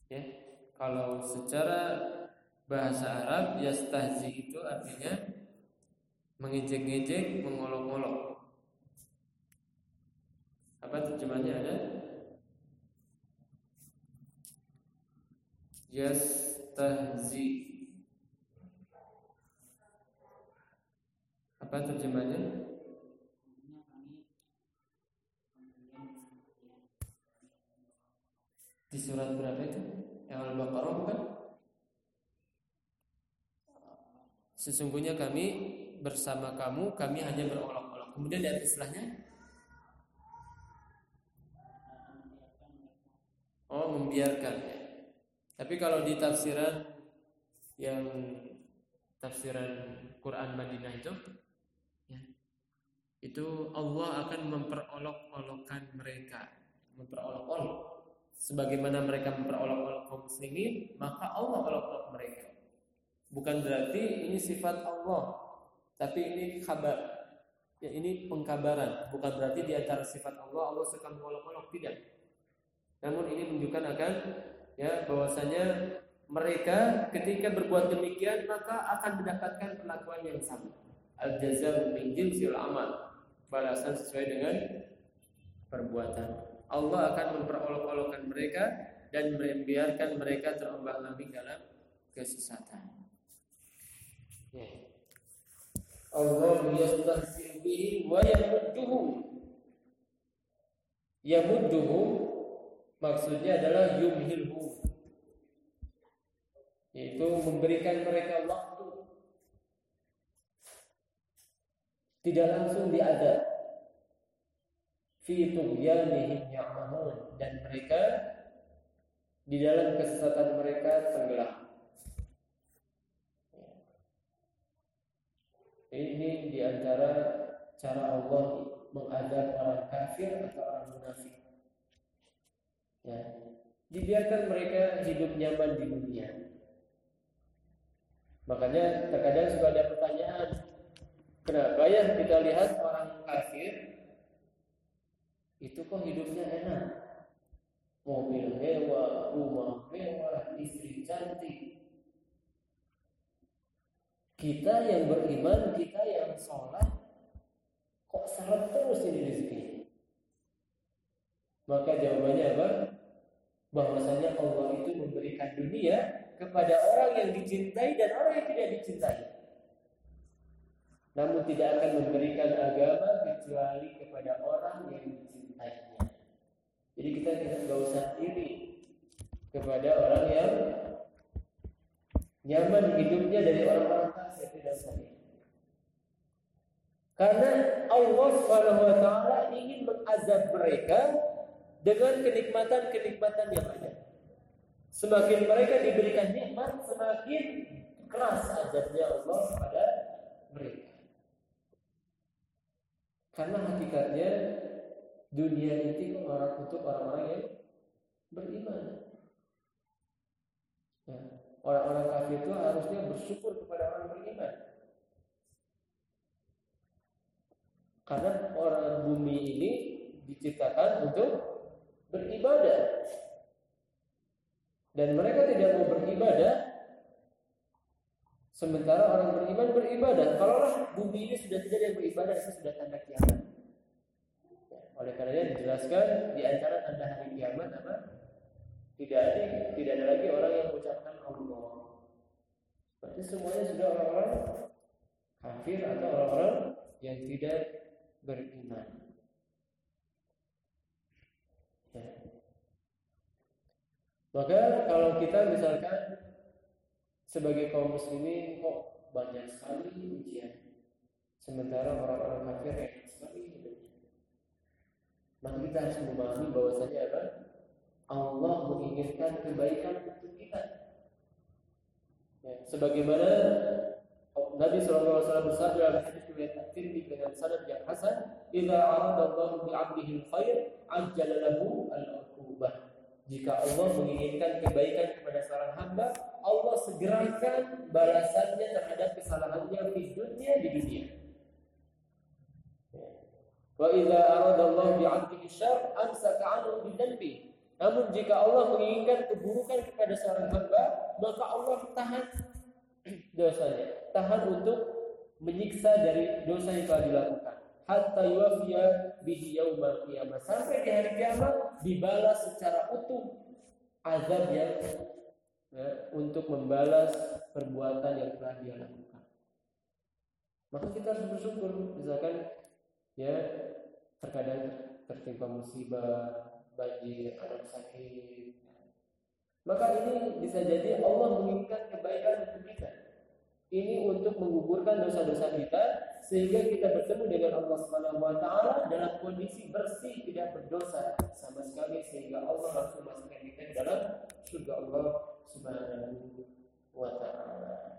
Ya, kalau secara bahasa Arab yastahzi itu artinya mengejek-ngejek, mengolok-olok. Apa terjemahannya ada? Yastahzi. Apa terjemahannya? Di surat berapa itu? Yang Al-Baqarah bukan? Sesungguhnya kami bersama kamu, kami hanya berolok-olok. Kemudian dari istilahnya Oh, membiarkan. Tapi kalau di tafsiran yang tafsiran Quran Madinah itu ya, itu Allah akan memperolok-olokkan mereka, memperolok-olok sebagaimana mereka memperolok-olok kaum muslimin, maka Allah olok-olok mereka. Bukan berarti ini sifat Allah, tapi ini kabar. Ya, ini pengkabaran, bukan berarti di antara sifat Allah Allah suka mengolok-olok tidak. Namun ini menunjukkan akan ya bahwasanya mereka ketika berbuat demikian maka akan mendapatkan perlakuan yang sama. Al jaza min jinsil amal. Balasan sesuai dengan perbuatan. Allah akan memperolok-olokkan mereka dan membiarkan mereka terombang-ambing dalam kesesatan. Ya. Allah yastahzi bihi wa yamudduhu. Yamudduhu maksudnya adalah yumhilhu. Yaitu memberikan mereka waktu. Tidak langsung diadab. Fi tughyanihim ya'mamun dan mereka di dalam kesesatan mereka tenggelam. Ini di antara cara Allah mengadab orang kafir atau orang munafik. Ya, dibiarkan mereka hidup nyaman di dunia. Makanya terkadang suka ada pertanyaan, kenapa ya kita lihat orang kafir itu kok hidupnya enak, mobil mewah, rumah mewah, istri cantik, kita yang beriman, kita yang sholat, kok seret terus ini rezeki? Maka jawabannya apa? Bahwasanya Allah itu memberikan dunia kepada orang yang dicintai dan orang yang tidak dicintai. Namun tidak akan memberikan agama kecuali kepada orang yang. Jadi kita tidak usah iri kepada orang yang nyaman hidupnya dari orang-orang kafir tidak usah karena Allah Subhanahu wa taala ingin mengazab mereka dengan kenikmatan-kenikmatan yang ada. Semakin mereka diberikan nikmat, semakin keras azabnya Allah pada mereka. Karena hakikatnya dunia itu orang untuk orang-orang yang beriman. Ya. Orang-orang kafir itu harusnya bersyukur kepada orang beriman. Karena orang bumi ini diciptakan untuk beribadah. Dan mereka tidak mau beribadah sementara orang beriman beribadah. Kalaulah bumi ini sudah tidak ada yang beribadah itu sudah tanda kiamat. Oleh karena dijelaskan di antara tanda hari kiamat apa? Tidak ada tidak ada lagi orang yang mengucapkan Allah. Berarti semuanya sudah orang-orang kafir atau orang-orang yang tidak beriman. Ya. Maka kalau kita misalkan sebagai kaum muslimin kok banyak sekali ujian, sementara orang-orang kafir enak sekali Maka kita harus memahami bahwasanya apa? Allah menginginkan kebaikan untuk kita. Ya, sebagaimana Nabi SAW bersabda dalam hadis riwayat At-Tirmidzi dengan sanad yang hasan, "Idza arada Allah bi 'abdihi al-khair, 'ajjala lahu al-uqubah." Jika Allah menginginkan kebaikan kepada seorang hamba, Allah segerakan balasannya terhadap kesalahannya di dunia di dunia. Wa idza arada Allah bi 'abdihi syarr, amsaka 'anhu bi dhanbi. Namun jika Allah menginginkan keburukan kepada seorang hamba, maka Allah tahan dosanya, tahan untuk menyiksa dari dosa yang telah dilakukan. Hatta yuwafiya bihi yaumal qiyamah. Sampai di hari kiamat dibalas secara utuh azabnya ya, untuk membalas perbuatan yang telah dia lakukan. Maka kita harus bersyukur, misalkan ya terkadang tertimpa musibah, banjir, anak sakit. Maka ini bisa jadi Allah menginginkan kebaikan untuk kita. Ini untuk menggugurkan dosa-dosa kita sehingga kita bertemu dengan Allah Subhanahu wa taala dalam kondisi bersih, tidak berdosa sama sekali sehingga Allah langsung masukkan kita ke dalam surga Allah Subhanahu wa taala.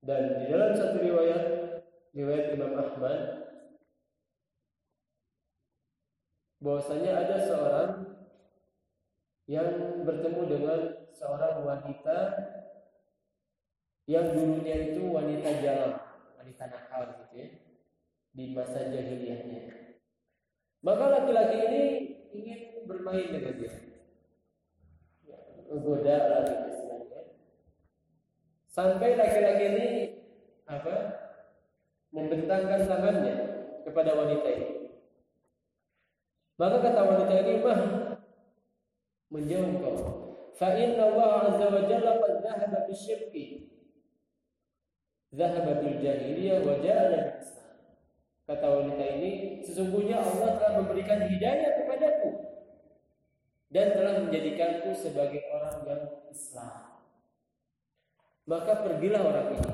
Dan di dalam satu riwayat riwayat Imam Ahmad bahwasanya ada seorang yang bertemu dengan seorang wanita yang dulunya itu wanita jalan, wanita nakal gitu ya, di masa jahiliyahnya. Maka laki-laki ini ingin bermain dengan dia, ya, menggoda lagi istilahnya. Sampai laki-laki ini apa? Membentangkan tangannya kepada wanita ini. Maka kata wanita ini, "Mah, menjauh kau. Fa inna Allah azza wa jalla qad dhahaba bisyirki. Dhahaba bil jahiliyah wa ja'ala. Kata wanita ini, sesungguhnya Allah telah memberikan hidayah kepadaku dan telah menjadikanku sebagai orang yang Islam. Maka pergilah orang ini.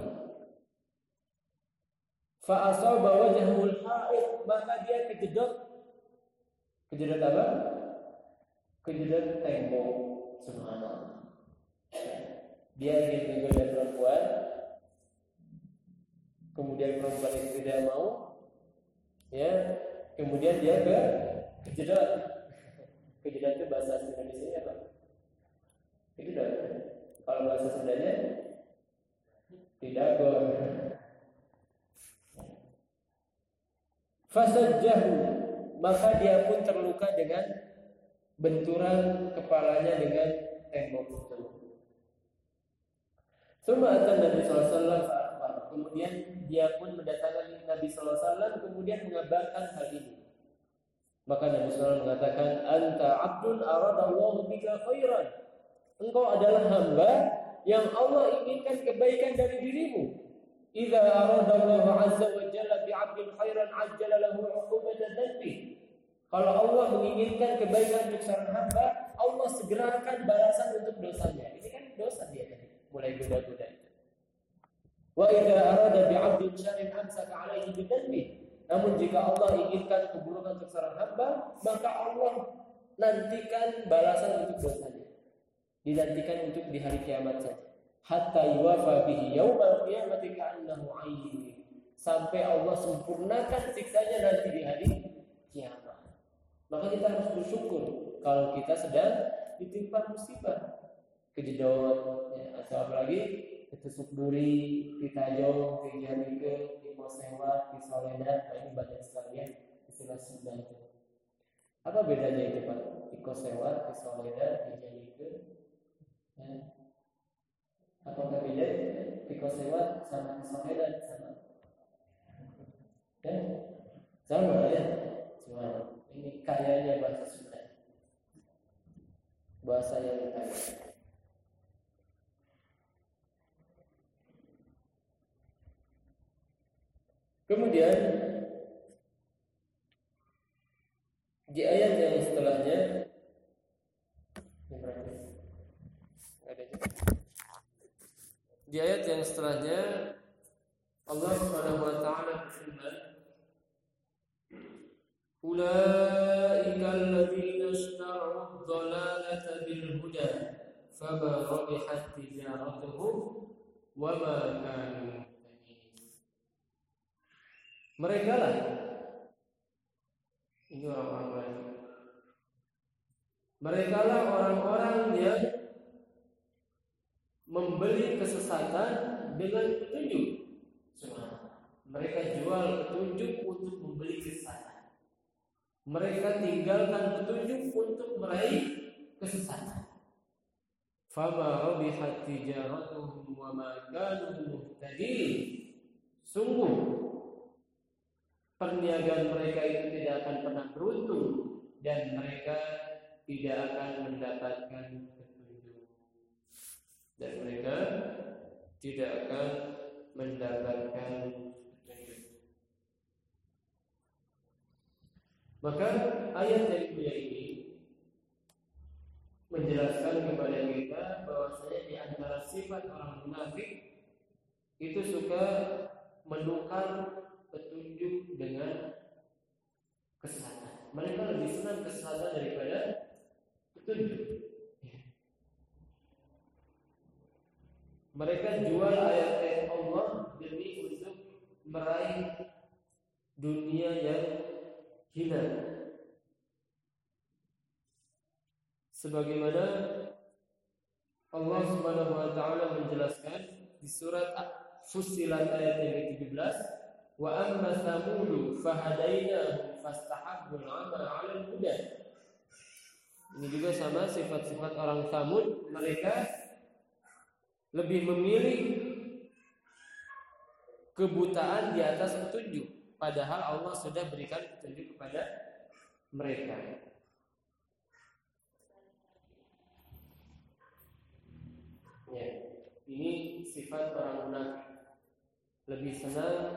Fa asaba wajhul ha'id, maka dia kejedot. Kejedot apa? kejedot tembok. Subhanallah. Dia ingin menggoda perempuan. Kemudian perempuan itu tidak mau. Ya. Kemudian dia ke kejedot. Kejedot itu bahasa Indonesia apa? Kejedot. Kalau bahasa Sundanya tidak go fasajjahu. Maka dia pun terluka dengan benturan kepalanya dengan tembok itu. Suma atan Nabi SAW Kemudian dia pun mendatangkan Nabi SAW Kemudian mengabarkan hal ini. Maka Nabi SAW mengatakan Anta abdun aradallahu bika khairan. Engkau adalah hamba Yang Allah inginkan kebaikan dari dirimu Iza aradallahu azza wa jalla bi'abdin khairan Ajjala lahu uqubatan dhanbih kalau Allah menginginkan kebaikan untuk seorang hamba, Allah segerakan balasan untuk dosanya. Ini kan dosa dia tadi, mulai goda-goda itu. Wa idza arada bi 'abdin syarrin amsaka 'alaihi bi Namun jika Allah inginkan keburukan untuk seorang hamba, maka Allah nantikan balasan untuk dosanya. Dinantikan untuk di hari kiamat saja. Hatta yuwafa bihi yaumal qiyamati ka'annahu 'ayyin. Sampai Allah sempurnakan siksanya nanti di hari kiamat. Maka kita harus bersyukur kalau kita sedang ditimpa musibah, kejedot, ya, atau apalagi ketusuk duri, ditajong, dijarike, dimosewa, disoledat, nah ini banyak sekali ya istilah Sunda itu. Apa bedanya itu Pak? Dikosewa, disoledat, dijarike, ya. Apakah beda? Dikosewa sama disoledat sama? Ya, sama ya. Cuma ini kayanya bahasa Sunda. Bahasa yang kaya. Kemudian di ayat yang setelahnya Di ayat yang setelahnya Allah Subhanahu wa taala berfirman Ulaika alladziina ishtaru dhalalata bil huda fama rabihat tijaratuhum wa ma kanu mereka lah. Ini orang-orang mereka lah orang-orang yang membeli kesesatan dengan petunjuk. Mereka jual petunjuk untuk membeli kesesatan. Mereka tinggalkan petunjuk untuk meraih kesesatan. Fama rabihat tijaratuhum wa ma kanu muhtadin. Sungguh perniagaan mereka itu tidak akan pernah beruntung dan mereka tidak akan mendapatkan. Dan mereka tidak akan mendapatkan. Maka ayat yang mulia ini menjelaskan kepada kita bahwasanya di antara sifat orang munafik itu suka menukar petunjuk dengan kesesatan. Mereka lebih senang kesesatan daripada petunjuk. Mereka jual ayat-ayat Allah demi untuk meraih dunia yang hina sebagaimana Allah Subhanahu wa taala menjelaskan di surat Fussilat ayat yang ke-17 wa amma samud fahadainahum fastahabbul 'ala al-huda. Ini juga sama sifat-sifat orang Samud mereka lebih memilih kebutaan di atas petunjuk padahal Allah sudah berikan petunjuk kepada mereka Ya, ini sifat orang munafik. Lebih senang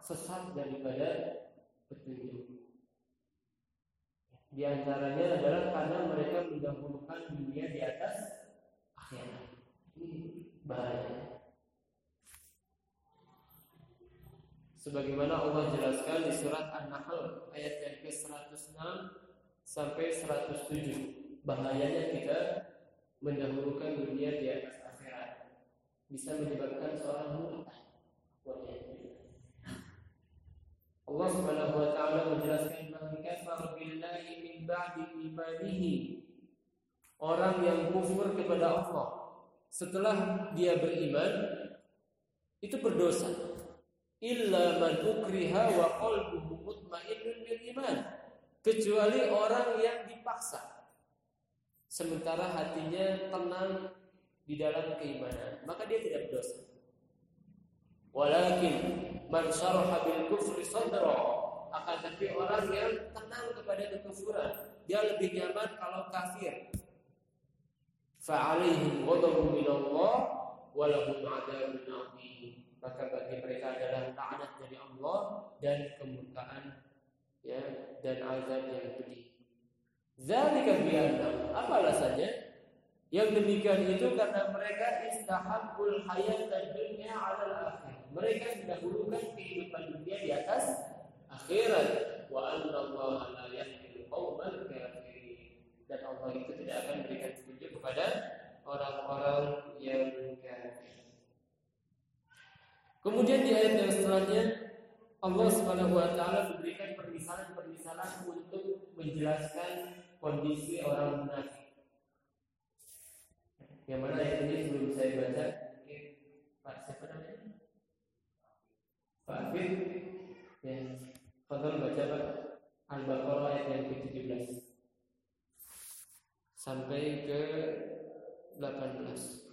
sesat daripada petunjuk. Di antaranya adalah karena mereka mendahulukan dunia di atas akhirat. Ini bahaya. Sebagaimana Allah jelaskan di surat An-Nahl ayat yang ke-106 sampai 107. Bahayanya kita mendahulukan dunia di atas bisa menyebabkan seorang murtad. Allah Subhanahu wa taala menjelaskan man kafara billahi min ba'di imanihi orang yang kufur kepada Allah setelah dia beriman itu berdosa illa man ukriha wa qalbuhu mutmainnun bil iman kecuali orang yang dipaksa sementara hatinya tenang di dalam keimanan, maka dia tidak berdosa. Walakin man syaraha bil kufri sadra, akan tapi orang yang tenang kepada kekufuran, dia lebih nyaman kalau kafir. Fa'alaihim ghadabun min Allah wa lahum 'adzabun 'adzim. Maka bagi mereka adalah laknat dari Allah dan kemurkaan ya dan azab yang pedih. Zalika bi'annahum. Apa alasannya? Yang demikian itu karena mereka istahabul hayat dan dunia ala akhir. Mereka mendahulukan kehidupan dunia di atas akhirat. Wa anna Allah la yahdil qauman kafirin. Dan Allah itu tidak akan memberikan kepada orang-orang yang kafir. Kemudian di ayat yang setelahnya Allah Subhanahu wa taala memberikan permisalan-permisalan untuk menjelaskan kondisi orang munafik. Yang mana ayat ini sebelum saya baca mungkin Pak siapa namanya? Pak Afif ya. Fadol baca Pak Al-Baqarah ayat yang ke-17 sampai ke 18.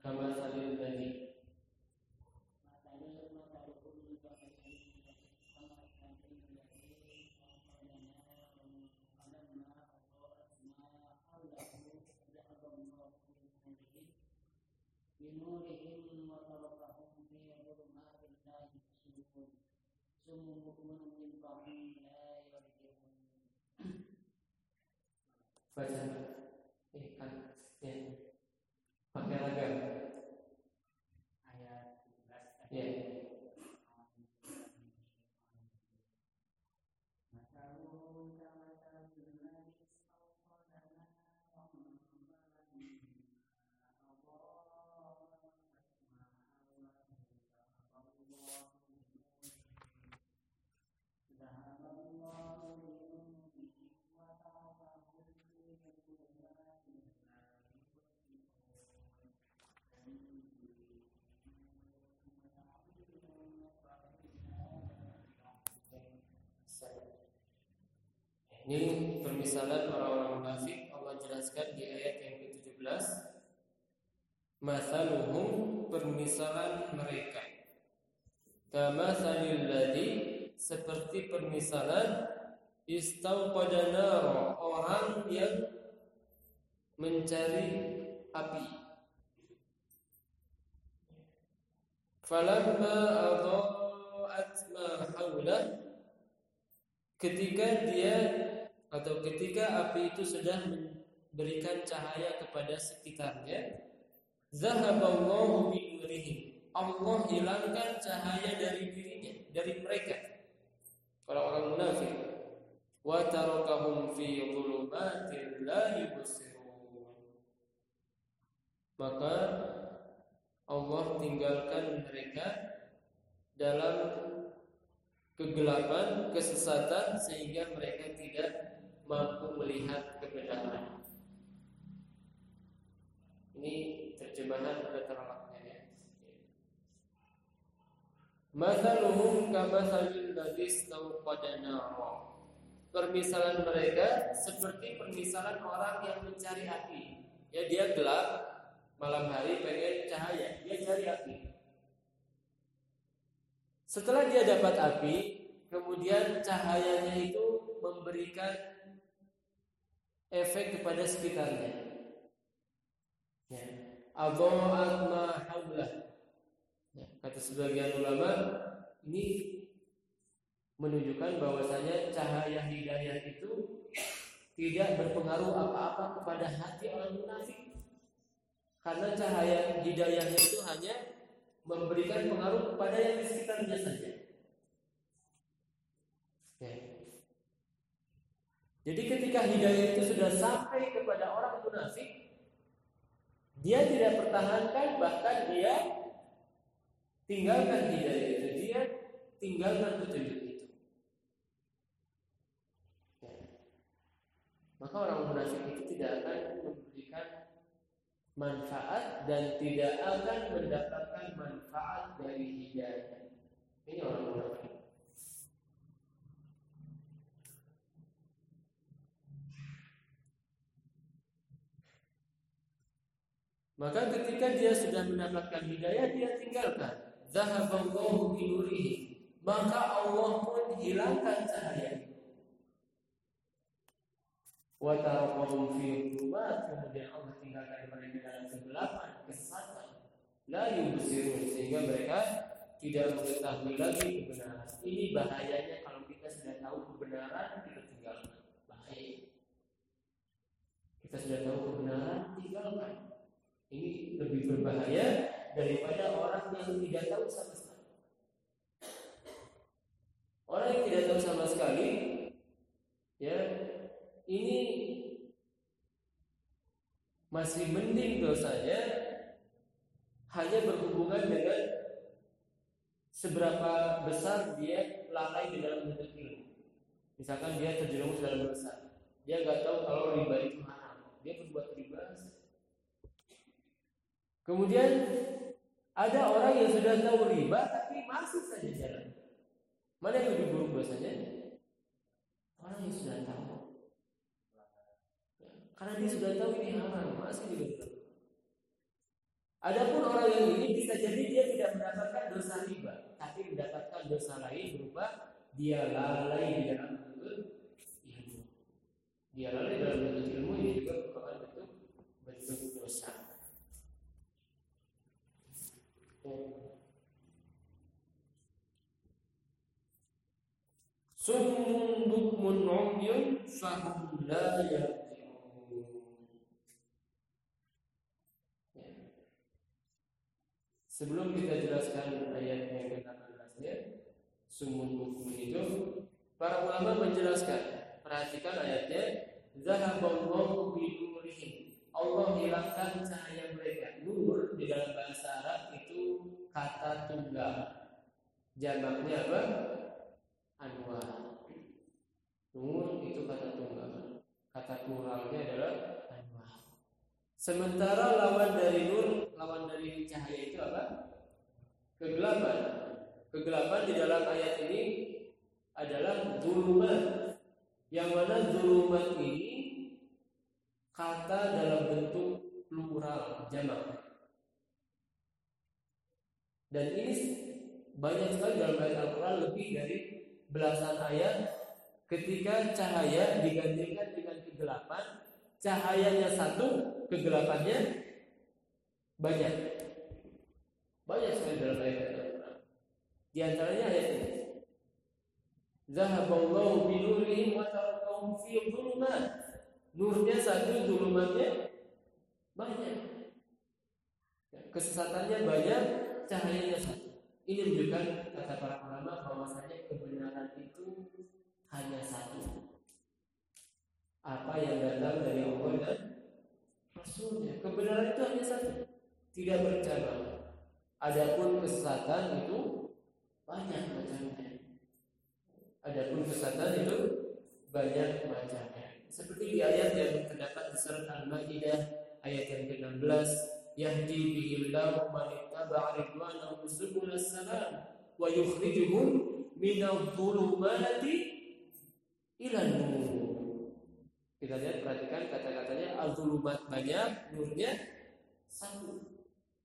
kama salil tadi بنورهم وتركهم في ظلمات لا يبصرون سم بكم من طعام لا يرجعون baca eh kan ya pakai ragam Ini permisalan orang-orang munafik. Allah jelaskan di ayat yang ke-17 Masaluhum permisalan mereka. Kama salil ladhi Seperti permisalan Istauqada nara Orang yang Mencari api. Falamma adha'at ma hawlah Ketika dia atau ketika api itu sudah memberikan cahaya kepada sekitarnya zahaballahu bi Allah hilangkan cahaya dari dirinya dari mereka. Kalau orang munafik wa tarakahum fi dhulumatin la maka Allah tinggalkan mereka dalam kegelapan, kesesatan sehingga mereka tidak mampu melihat kebenaran. Ini terjemahan letterlocknya ya. Mathaluhum kamathalil ladzi istawqada nara. Permisalan mereka seperti permisalan orang yang mencari api. Ya dia gelap malam hari pengen cahaya, dia cari api. Setelah dia dapat api, kemudian cahayanya itu memberikan efek kepada sekitarnya. Ya. Adha'at ma. Ya. Kata sebagian ulama, ini menunjukkan bahwasanya cahaya hidayah itu tidak berpengaruh apa-apa kepada hati orang munafik. Karena cahaya hidayahnya itu hanya memberikan pengaruh kepada yang di sekitarnya saja. Ya. Jadi ketika hidayah itu sudah sampai kepada orang munafik, dia tidak pertahankan bahkan dia tinggalkan hidayah itu, dia tinggalkan petunjuk itu. Ya. Maka orang munafik itu tidak akan memberikan manfaat dan tidak akan mendapatkan manfaat dari hidayah. Ini orang munafik. Maka ketika dia sudah mendapatkan hidayah dia tinggalkan. Zahaballahu binurihi. Maka Allah pun hilangkan cahaya. Wa tarakahum fi kemudian Allah tinggalkan mereka dalam kegelapan, kesesatan. La yubsirun sehingga mereka tidak mengetahui lagi kebenaran. Ini bahayanya kalau kita sudah tahu kebenaran kita tinggalkan. Bahaya. Kita sudah tahu kebenaran tinggalkan. Ini lebih berbahaya daripada orang yang tidak tahu sama sekali. Orang yang tidak tahu sama sekali, ya ini masih mending dosanya hanya berhubungan dengan seberapa besar dia lalai di dalam menuntut ilmu. Misalkan dia terjerumus dalam dosa, dia nggak tahu kalau riba itu haram, dia berbuat riba Kemudian ada orang yang sudah tahu riba tapi masih saja jalan. Mana yang lebih buruk dosanya? Orang yang sudah tahu. Karena dia sudah tahu ini haram, masih juga Adapun orang yang ini bisa jadi dia tidak mendapatkan dosa riba, tapi mendapatkan dosa lain berupa dia lalai di dalam ilmu. Dia lalai dalam ilmu ini juga merupakan bentuk bentuk dosa. Summun bukmun umyun fahum la Sebelum kita jelaskan ayat yang ke-18-nya, sumun bukmun itu para ulama menjelaskan. Perhatikan ayatnya, zahaballahu binurihim. Allah hilangkan cahaya mereka. Nur di dalam bahasa Arab kata tunggal. Jamaknya apa? Anwar. Nur itu kata tunggal. Kata pluralnya adalah anwar. Sementara lawan dari nur, lawan dari cahaya itu apa? Kegelapan. Kegelapan di dalam ayat ini adalah zulumat. Yang mana zulumat ini kata dalam bentuk plural jamak. Dan ini banyak sekali dalam ayat Al-Quran lebih dari belasan ayat ketika cahaya digantikan dengan kegelapan, cahayanya satu, kegelapannya banyak. Banyak sekali dalam ayat Al-Quran. Di antaranya ayat ini. Zahaballahu binurihim wa tarakahum fi dhulumat. Nurnya satu, dhulumatnya banyak. Kesesatannya banyak, cahayanya satu. Ini menunjukkan kata para ulama bahwasanya kebenaran itu hanya satu. Apa yang datang dari Allah dan Rasulnya. Kebenaran itu hanya satu. Tidak bercabang. Adapun kesesatan itu banyak macamnya. Adapun kesesatan itu banyak macamnya. Seperti di ayat yang terdapat di surat Al-Maidah ayat yang ke-16, yahdi bihillahu man ittaba'a ridwanahu subul salam wa yukhrijuhum minadh-dhulumati ilan Kita lihat perhatikan kata-katanya al-zulumat banyak, nurnya satu.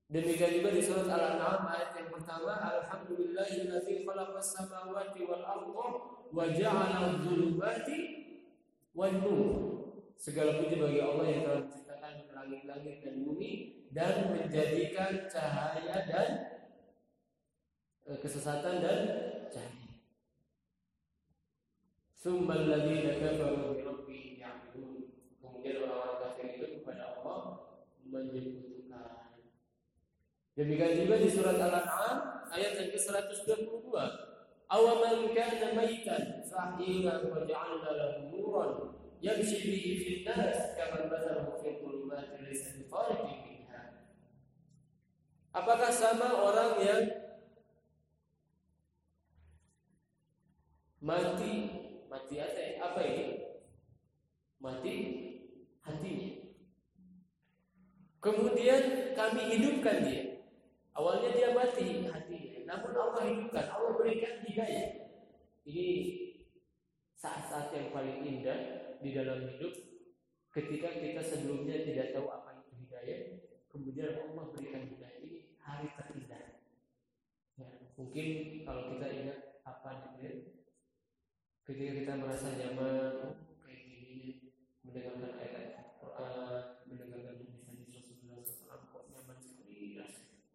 Demikian juga di surat Al-An'am ayat yang pertama, Alhamdulillahillazi khalaqas samawati wal arda wa ja'ala dzulumati wan nur. Segala puji bagi Allah yang telah menciptakan langit-langit dan bumi dan menjadikan cahaya dan eh, kesesatan dan cahaya. Summal ladzina kafaru bi rabbihim ya'budun. Kemudian orang-orang kafir itu kepada Allah menyebutkan. Demikian juga di surat Al-An'am ayat yang ke-122. Awaman kana maitan fa'ina wa ja'alna lahu nuran yamshi bihi fil nas kama mathaluhu fi dhulumati laysa bi. Apakah sama orang yang mati Mati apa, apa ini? Mati hatinya. Kemudian kami hidupkan dia. Awalnya dia mati hatinya, namun Allah hidupkan, Allah berikan hidayah. Ini saat-saat yang paling indah di dalam hidup ketika kita sebelumnya tidak tahu apa itu hidayah, kemudian Allah berikan hidayah. Hari terindah. Ya, mungkin kalau kita ingat apa gitu ketika kita merasa nyaman oh, kayak gini mendengarkan ayat Quran mendengarkan hadis Rasulullah SAW kok nyaman sekali rasanya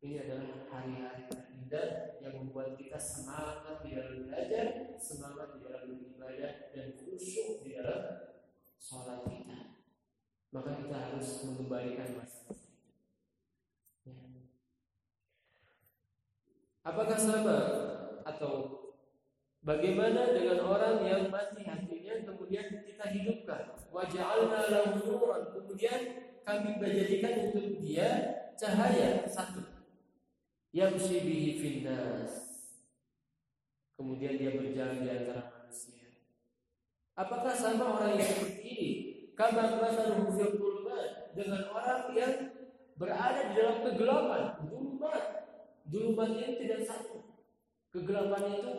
ini adalah hari-hari terindah yang membuat kita semangat di dalam belajar semangat di dalam beribadah dan khusyuk di dalam sholat kita. Maka kita harus mengembalikan masa ya. Apakah sama atau Bagaimana dengan orang yang mati hatinya kemudian kita hidupkan? Waja'alna lahu nuran. Kemudian kami menjadikan untuk dia cahaya satu. Yang bihi finnas. Kemudian dia berjalan di antara manusia. Apakah sama orang yang seperti ini? Kama masaluhu fil dengan orang yang berada di dalam kegelapan, dulumat. Dulumat ini tidak satu. Kegelapan itu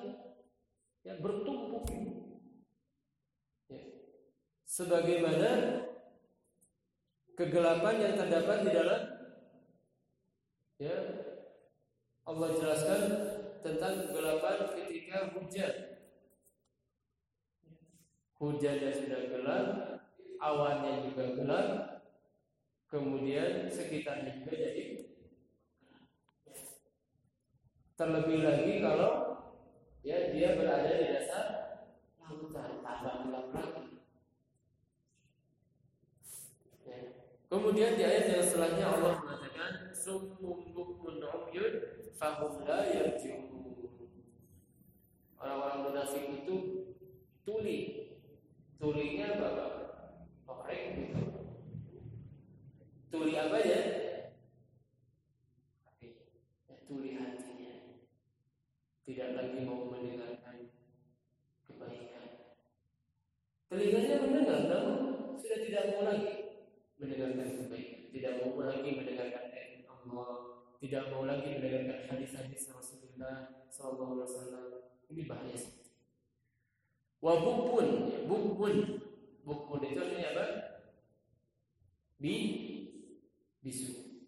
ya bertumpuk ya. sebagaimana kegelapan yang terdapat di dalam ya Allah jelaskan tentang kegelapan ketika hujan hujannya sudah gelap awannya juga gelap kemudian sekitarnya juga jadi terlebih lagi kalau ya dia berada di dasar lautan tambah gelap lagi. Ya. Kemudian di ayat yang selanjutnya Allah mengatakan sumum bukmun umyun fahum la. Orang-orang munafik itu tuli. Tulinya apa? Korek gitu. Tuli apa ya tuli hatinya. Tidak lagi mau mendengarkan kebaikan. Telinganya mendengar, namun sudah tidak mau lagi mendengarkan kebaikan. Tidak mau lagi mendengarkan ayat Allah. Tidak mau lagi mendengarkan hadis-hadis Rasulullah Sallallahu Alaihi Wasallam. Ini bahaya. Wabukun, bukun, bukun itu artinya apa? Bi, bisu.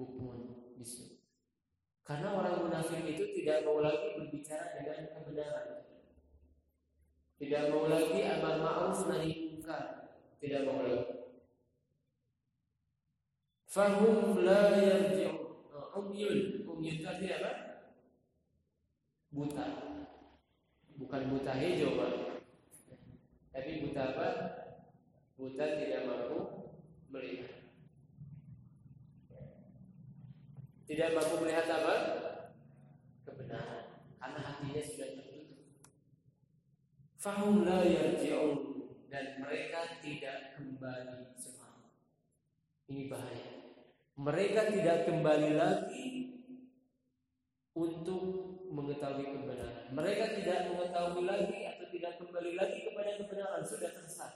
Bukun. Karena orang munafik itu tidak mau lagi berbicara dengan kebenaran. Tidak mau lagi amar ma'ruf nahi munkar. Tidak mau lagi. Fahum la yarji'un. Umyun. Umyun itu apa? Buta. Bukan buta hijau, Pak. Tapi buta apa? Buta tidak mampu melihat. Tidak mampu melihat apa? Kebenaran. Karena hatinya sudah tertutup. Fahum la yarji'un dan mereka tidak kembali semua. Ini bahaya. Mereka tidak kembali lagi untuk mengetahui kebenaran. Mereka tidak mengetahui lagi atau tidak kembali lagi kepada kebenaran sudah tersesat.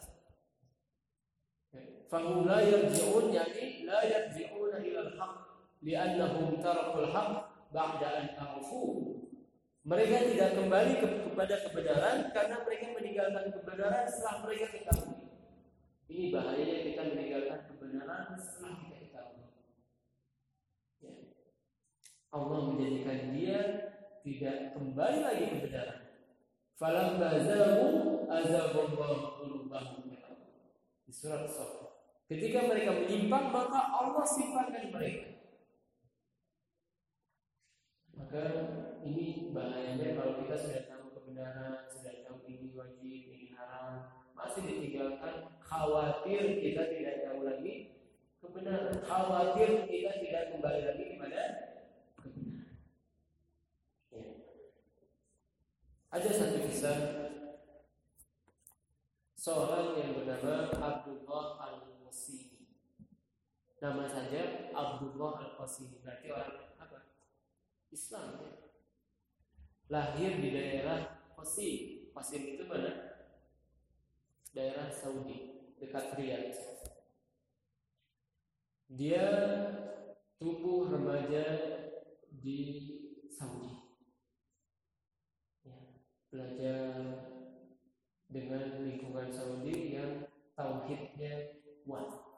Fahum la yarji'un yani la yarji'una ila al-haq li'annahum tarakul haq ba'da an a'fu. Mereka tidak kembali ke, kepada kebenaran karena mereka meninggalkan kebenaran setelah mereka ketahui. Ini bahayanya kita meninggalkan kebenaran setelah kita ketahui. Ya. Allah menjadikan dia tidak kembali lagi ke kebenaran. Falam bazahu azaballahu qulubahum di surat. Ketika mereka menyimpang maka Allah sifatkan mereka. Maka ini bahayanya kalau kita sudah tahu kebenaran, sudah tahu ini wajib, ini haram, masih ditinggalkan, khawatir kita tidak tahu lagi kebenaran, khawatir kita tidak kembali lagi kepada kebenaran. Ya. Ada satu kisah seorang yang bernama Abdullah Al-Qasimi. Nama saja Abdullah Al-Qasimi, berarti orang Islam ya. Lahir di daerah Qasim. Qasim itu mana? Daerah Saudi, dekat Riyadh. Dia tumbuh remaja di Saudi. Ya, belajar dengan lingkungan Saudi yang tauhidnya kuat.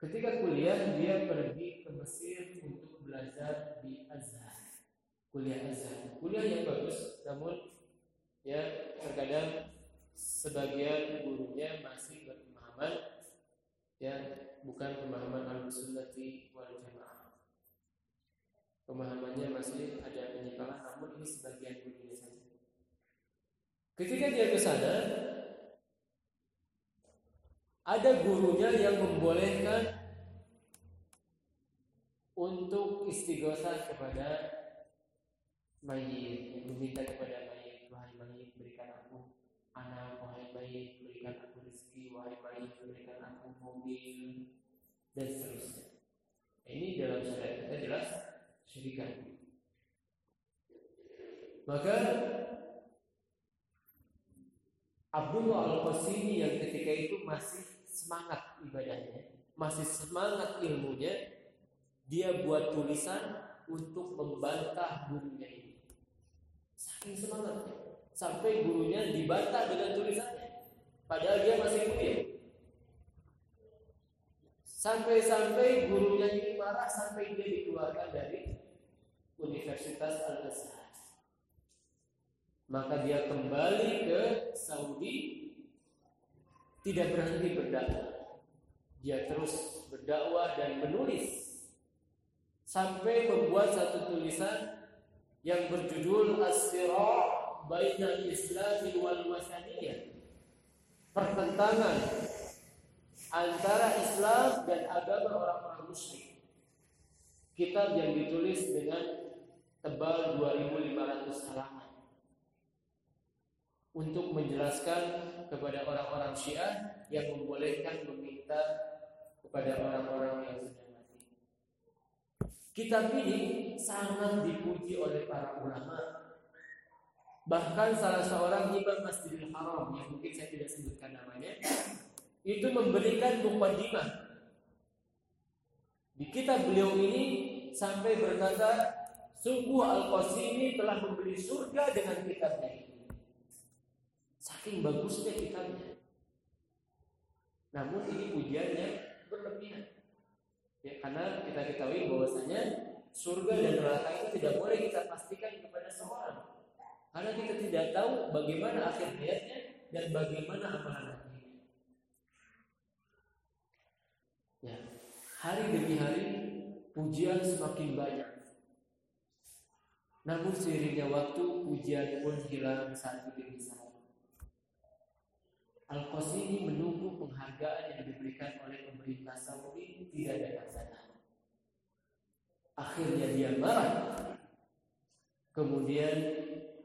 Ketika kuliah dia pergi ke Mesir untuk belajar di Azhar. Kuliah Azhar. Kuliah yang bagus namun ya terkadang sebagian gurunya masih berpemahaman ya bukan pemahaman al-sunnati wal jamaah. Pemahamannya masih ada penyimpangan namun ini sebagian gurunya saja. Ketika dia ke sana ada gurunya yang membolehkan untuk istighosah kepada mayit, meminta kepada mayit, wahai mayit berikan aku anak, wahai mayit berikan aku rezeki, wahai mayit berikan aku mobil dan seterusnya. Ini dalam syariat kita jelas syirikan. Maka Abdullah Al-Qasimi yang ketika itu masih semangat ibadahnya, masih semangat ilmunya, dia buat tulisan untuk membantah gurunya ini. Saking semangatnya. Sampai gurunya dibantah dengan tulisannya. Padahal dia masih kuliah. Sampai-sampai gurunya ini marah sampai dia dikeluarkan dari Universitas Al-Azhar. Maka dia kembali ke Saudi tidak berhenti berdakwah. Dia terus berdakwah dan menulis sampai membuat satu tulisan yang berjudul As-Sira' Bainal Islam wal Wasaniyah. Pertentangan antara Islam dan agama orang-orang musyrik. Kitab yang ditulis dengan tebal 2500 halaman untuk menjelaskan kepada orang-orang Syiah yang membolehkan meminta kepada orang-orang yang. Kitab ini sangat dipuji oleh para ulama. Bahkan salah seorang imam Masjidil Haram yang mungkin saya tidak sebutkan namanya itu memberikan mukadimah di kitab beliau ini sampai berkata sungguh Al-Qasimi telah membeli surga dengan kitabnya ini. Saking bagusnya kitabnya. Namun ini pujiannya berlebihan. Ya, karena kita ketahui bahwasanya surga dan neraka itu tidak boleh kita pastikan kepada seorang. Karena kita tidak tahu bagaimana akhir hayatnya dan bagaimana hatinya. Ya, hari demi hari pujian semakin banyak. Namun seiringnya waktu pujian pun hilang satu demi satu. Al-Qasimi menunggu penghargaan yang diberikan oleh pemerintah Saudi tidak datang sana. Akhirnya dia marah. Kemudian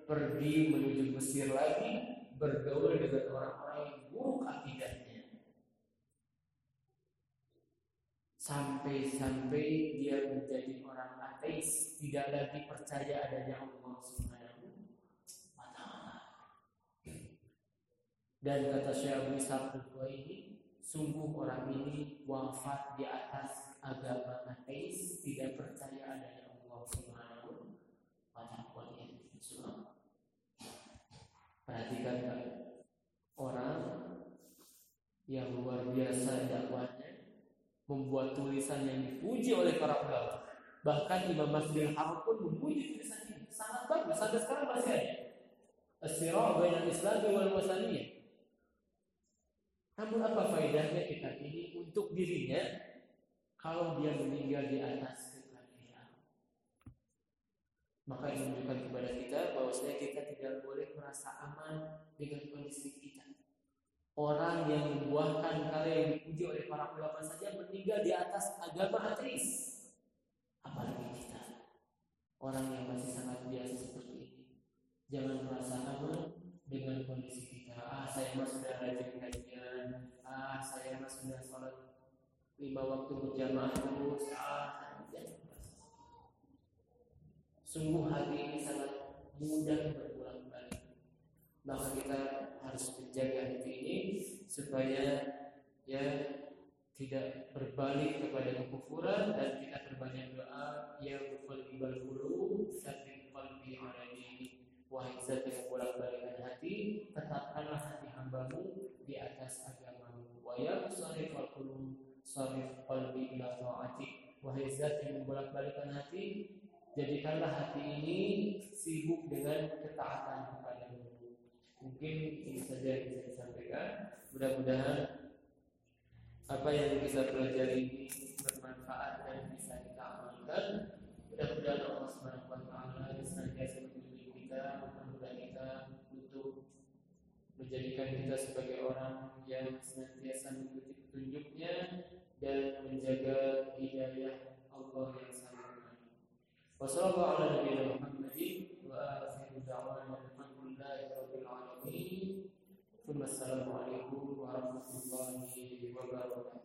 pergi menuju Mesir lagi bergaul dengan orang-orang yang buruk akidahnya. Sampai-sampai dia menjadi orang ateis, tidak lagi percaya adanya Allah Subhanahu Dan kata Syekh Abu Ishaq ini, sungguh orang ini wafat di atas agama ateis, tidak percaya adanya Allah Subhanahu wa taala. Perhatikan kan orang yang luar biasa dakwahnya membuat tulisan yang dipuji oleh para ulama. Bahkan Imam Masjidil Haram pun memuji tulisan ini. Sangat bagus sampai sekarang masih ada. As-sirah bainal Islam wal Wasaniyah namun apa faedahnya kitab ini untuk dirinya kalau dia meninggal di atas kekafiran? Maka ini menunjukkan kepada kita bahwa saya kita tidak boleh merasa aman dengan kondisi kita. Orang yang membuahkan karya yang dipuji oleh para ulama saja meninggal di atas agama ateis. Apalagi kita, orang yang masih sangat biasa seperti ini. Jangan merasa aman dengan kondisi kita. Ah, saya masih sudah rajin kajian. Ah, saya masih sudah sholat lima waktu berjamaah terus. Ah, Sungguh hati ini sangat mudah berulang balik. Maka kita harus menjaga hati ini supaya ya tidak berbalik kepada kekufuran dan kita berbanyak doa ya muqallibal qulub sabbit qalbi ala Wahai zat yang bolak balikan hati, tetapkanlah hati hambamu di atas agamamu. Wa ya musarif al qulub, sarif qalbi ila ta'atik. Wahai zat yang bolak balikan hati, jadikanlah hati ini sibuk dengan ketaatan kepadamu. Mungkin ini saja yang bisa disampaikan. Mudah-mudahan apa yang kita pelajari ini bermanfaat dan bisa kita amalkan. Mudah-mudahan Allah Subhanahu wa taala senantiasa kita mempermudah kita untuk menjadikan kita sebagai orang yang senantiasa mengikuti petunjuknya dan menjaga hidayah Allah yang sempurna. Wassalamualaikum warahmatullahi wabarakatuh. warahmatullahi wabarakatuh.